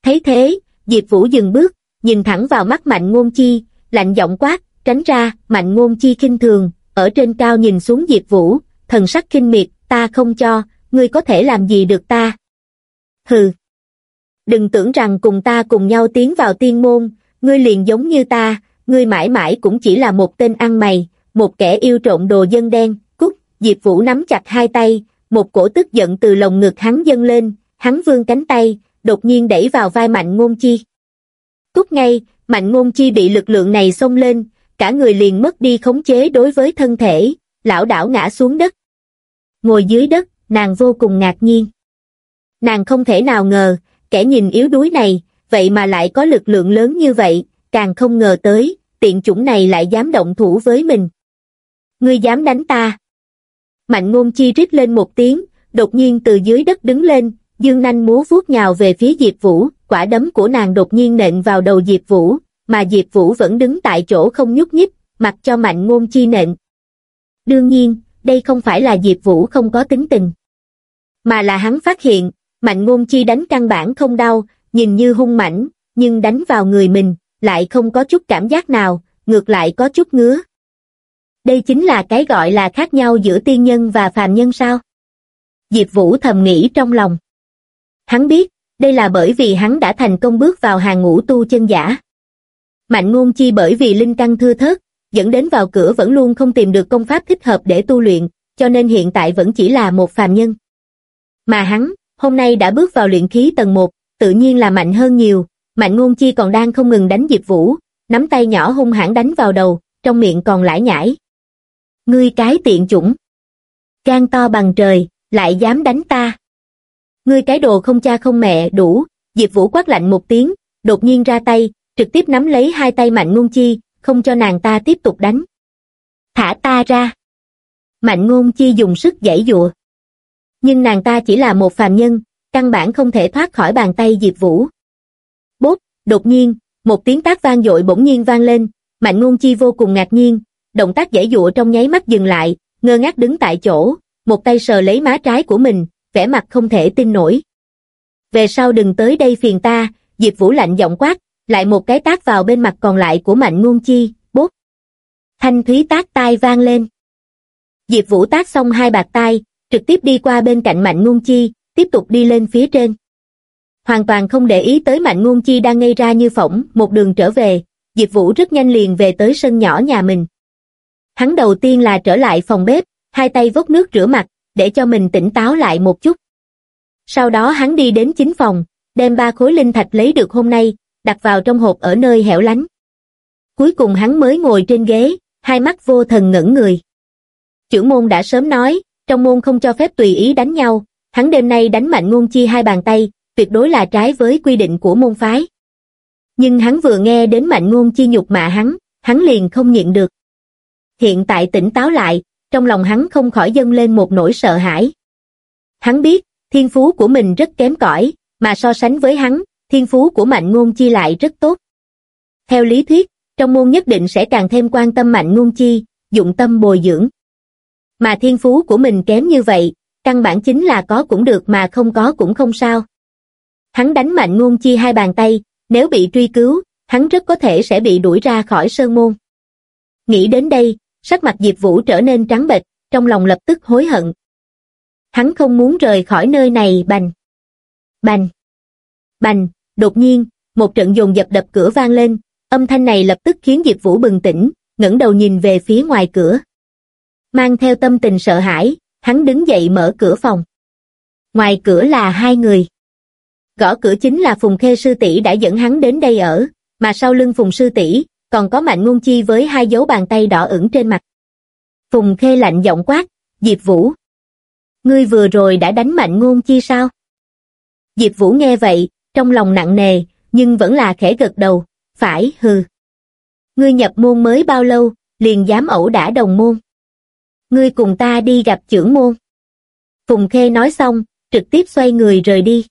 Thấy thế, Diệp Vũ dừng bước, nhìn thẳng vào mắt Mạnh Ngôn Chi, lạnh giọng quát, tránh ra, Mạnh Ngôn Chi khinh thường, ở trên cao nhìn xuống Diệp Vũ, thần sắc kinh miệt, ta không cho, ngươi có thể làm gì được ta? Hừ. Đừng tưởng rằng cùng ta cùng nhau tiến vào tiên môn, ngươi liền giống như ta, ngươi mãi mãi cũng chỉ là một tên ăn mày, một kẻ yêu trộm đồ dân đen, cút, Diệp Vũ nắm chặt hai tay, một cổ tức giận từ lồng ngực hắn dâng lên, hắn vươn cánh tay, đột nhiên đẩy vào vai Mạnh Ngôn Chi. Cút ngay, Mạnh Ngôn Chi bị lực lượng này xông lên, cả người liền mất đi khống chế đối với thân thể, lão đảo ngã xuống đất. Ngồi dưới đất, nàng vô cùng ngạc nhiên. Nàng không thể nào ngờ, kẻ nhìn yếu đuối này, vậy mà lại có lực lượng lớn như vậy, càng không ngờ tới, tiện chủng này lại dám động thủ với mình. Ngươi dám đánh ta. Mạnh ngôn chi rít lên một tiếng, đột nhiên từ dưới đất đứng lên, dương nanh múa vuốt nhào về phía Diệp Vũ, quả đấm của nàng đột nhiên nện vào đầu Diệp Vũ, mà Diệp Vũ vẫn đứng tại chỗ không nhúc nhích, mặc cho mạnh ngôn chi nện. Đương nhiên, đây không phải là Diệp Vũ không có tính tình. Mà là hắn phát hiện, mạnh ngôn chi đánh căn bản không đau, nhìn như hung mãnh, nhưng đánh vào người mình, lại không có chút cảm giác nào, ngược lại có chút ngứa. Đây chính là cái gọi là khác nhau giữa tiên nhân và phàm nhân sao? Diệp Vũ thầm nghĩ trong lòng. Hắn biết, đây là bởi vì hắn đã thành công bước vào hàng ngũ tu chân giả. Mạnh ngôn chi bởi vì linh căn thưa thớt, dẫn đến vào cửa vẫn luôn không tìm được công pháp thích hợp để tu luyện, cho nên hiện tại vẫn chỉ là một phàm nhân. Mà hắn, hôm nay đã bước vào luyện khí tầng 1, tự nhiên là mạnh hơn nhiều, mạnh ngôn chi còn đang không ngừng đánh Diệp Vũ, nắm tay nhỏ hung hãn đánh vào đầu, trong miệng còn lải nhải. Ngươi cái tiện chủng. Gan to bằng trời, lại dám đánh ta. Ngươi cái đồ không cha không mẹ đủ, Diệp Vũ quát lạnh một tiếng, đột nhiên ra tay, trực tiếp nắm lấy hai tay Mạnh Ngôn Chi, không cho nàng ta tiếp tục đánh. Thả ta ra. Mạnh Ngôn Chi dùng sức giãy dụa. Nhưng nàng ta chỉ là một phàm nhân, căn bản không thể thoát khỏi bàn tay Diệp Vũ. Bốp, đột nhiên, một tiếng tác vang dội bỗng nhiên vang lên, Mạnh Ngôn Chi vô cùng ngạc nhiên, động tác dễ dụa trong nháy mắt dừng lại, ngơ ngác đứng tại chỗ, một tay sờ lấy má trái của mình, vẻ mặt không thể tin nổi. Về sau đừng tới đây phiền ta, Diệp Vũ lạnh giọng quát, lại một cái tác vào bên mặt còn lại của Mạnh Ngôn Chi, bốt. Thanh thúy tác tai vang lên. Diệp Vũ tác xong hai bạc tai, trực tiếp đi qua bên cạnh Mạnh Ngôn Chi, tiếp tục đi lên phía trên. Hoàn toàn không để ý tới Mạnh Ngôn Chi đang ngây ra như phỏng, một đường trở về, Diệp Vũ rất nhanh liền về tới sân nhỏ nhà mình. Hắn đầu tiên là trở lại phòng bếp, hai tay vốc nước rửa mặt, để cho mình tỉnh táo lại một chút. Sau đó hắn đi đến chính phòng, đem ba khối linh thạch lấy được hôm nay, đặt vào trong hộp ở nơi hẻo lánh. Cuối cùng hắn mới ngồi trên ghế, hai mắt vô thần ngẩn người. trưởng môn đã sớm nói, trong môn không cho phép tùy ý đánh nhau, hắn đêm nay đánh mạnh ngôn chi hai bàn tay, tuyệt đối là trái với quy định của môn phái. Nhưng hắn vừa nghe đến mạnh ngôn chi nhục mạ hắn, hắn liền không nhịn được. Hiện tại tỉnh táo lại, trong lòng hắn không khỏi dâng lên một nỗi sợ hãi. Hắn biết, thiên phú của mình rất kém cỏi, mà so sánh với hắn, thiên phú của mạnh ngôn chi lại rất tốt. Theo lý thuyết, trong môn nhất định sẽ càng thêm quan tâm mạnh ngôn chi, dụng tâm bồi dưỡng. Mà thiên phú của mình kém như vậy, căn bản chính là có cũng được mà không có cũng không sao. Hắn đánh mạnh ngôn chi hai bàn tay, nếu bị truy cứu, hắn rất có thể sẽ bị đuổi ra khỏi sơn môn. Nghĩ đến đây, sắc mặt Diệp Vũ trở nên trắng bệch, trong lòng lập tức hối hận. Hắn không muốn rời khỏi nơi này bành. Bành. Bành, đột nhiên, một trận dồn dập đập cửa vang lên, âm thanh này lập tức khiến Diệp Vũ bừng tỉnh, ngẩng đầu nhìn về phía ngoài cửa. Mang theo tâm tình sợ hãi, hắn đứng dậy mở cửa phòng. Ngoài cửa là hai người. Gõ cửa chính là Phùng Khê sư tỷ đã dẫn hắn đến đây ở, mà sau lưng Phùng sư tỷ còn có Mạnh Ngôn Chi với hai dấu bàn tay đỏ ửng trên mặt. Phùng Khê lạnh giọng quát, Diệp Vũ. Ngươi vừa rồi đã đánh Mạnh Ngôn Chi sao? Diệp Vũ nghe vậy, trong lòng nặng nề, nhưng vẫn là khẽ gật đầu, phải, hừ. Ngươi nhập môn mới bao lâu, liền dám ẩu đả đồng môn. Ngươi cùng ta đi gặp trưởng môn. Phùng Khê nói xong, trực tiếp xoay người rời đi.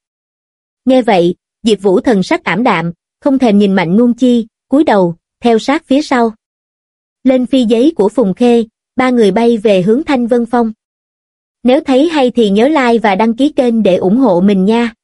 Nghe vậy, Diệp Vũ thần sắc ảm đạm, không thèm nhìn Mạnh Ngôn Chi, cúi đầu, theo sát phía sau. Lên phi giấy của Phùng Khê, ba người bay về hướng Thanh Vân Phong. Nếu thấy hay thì nhớ like và đăng ký kênh để ủng hộ mình nha.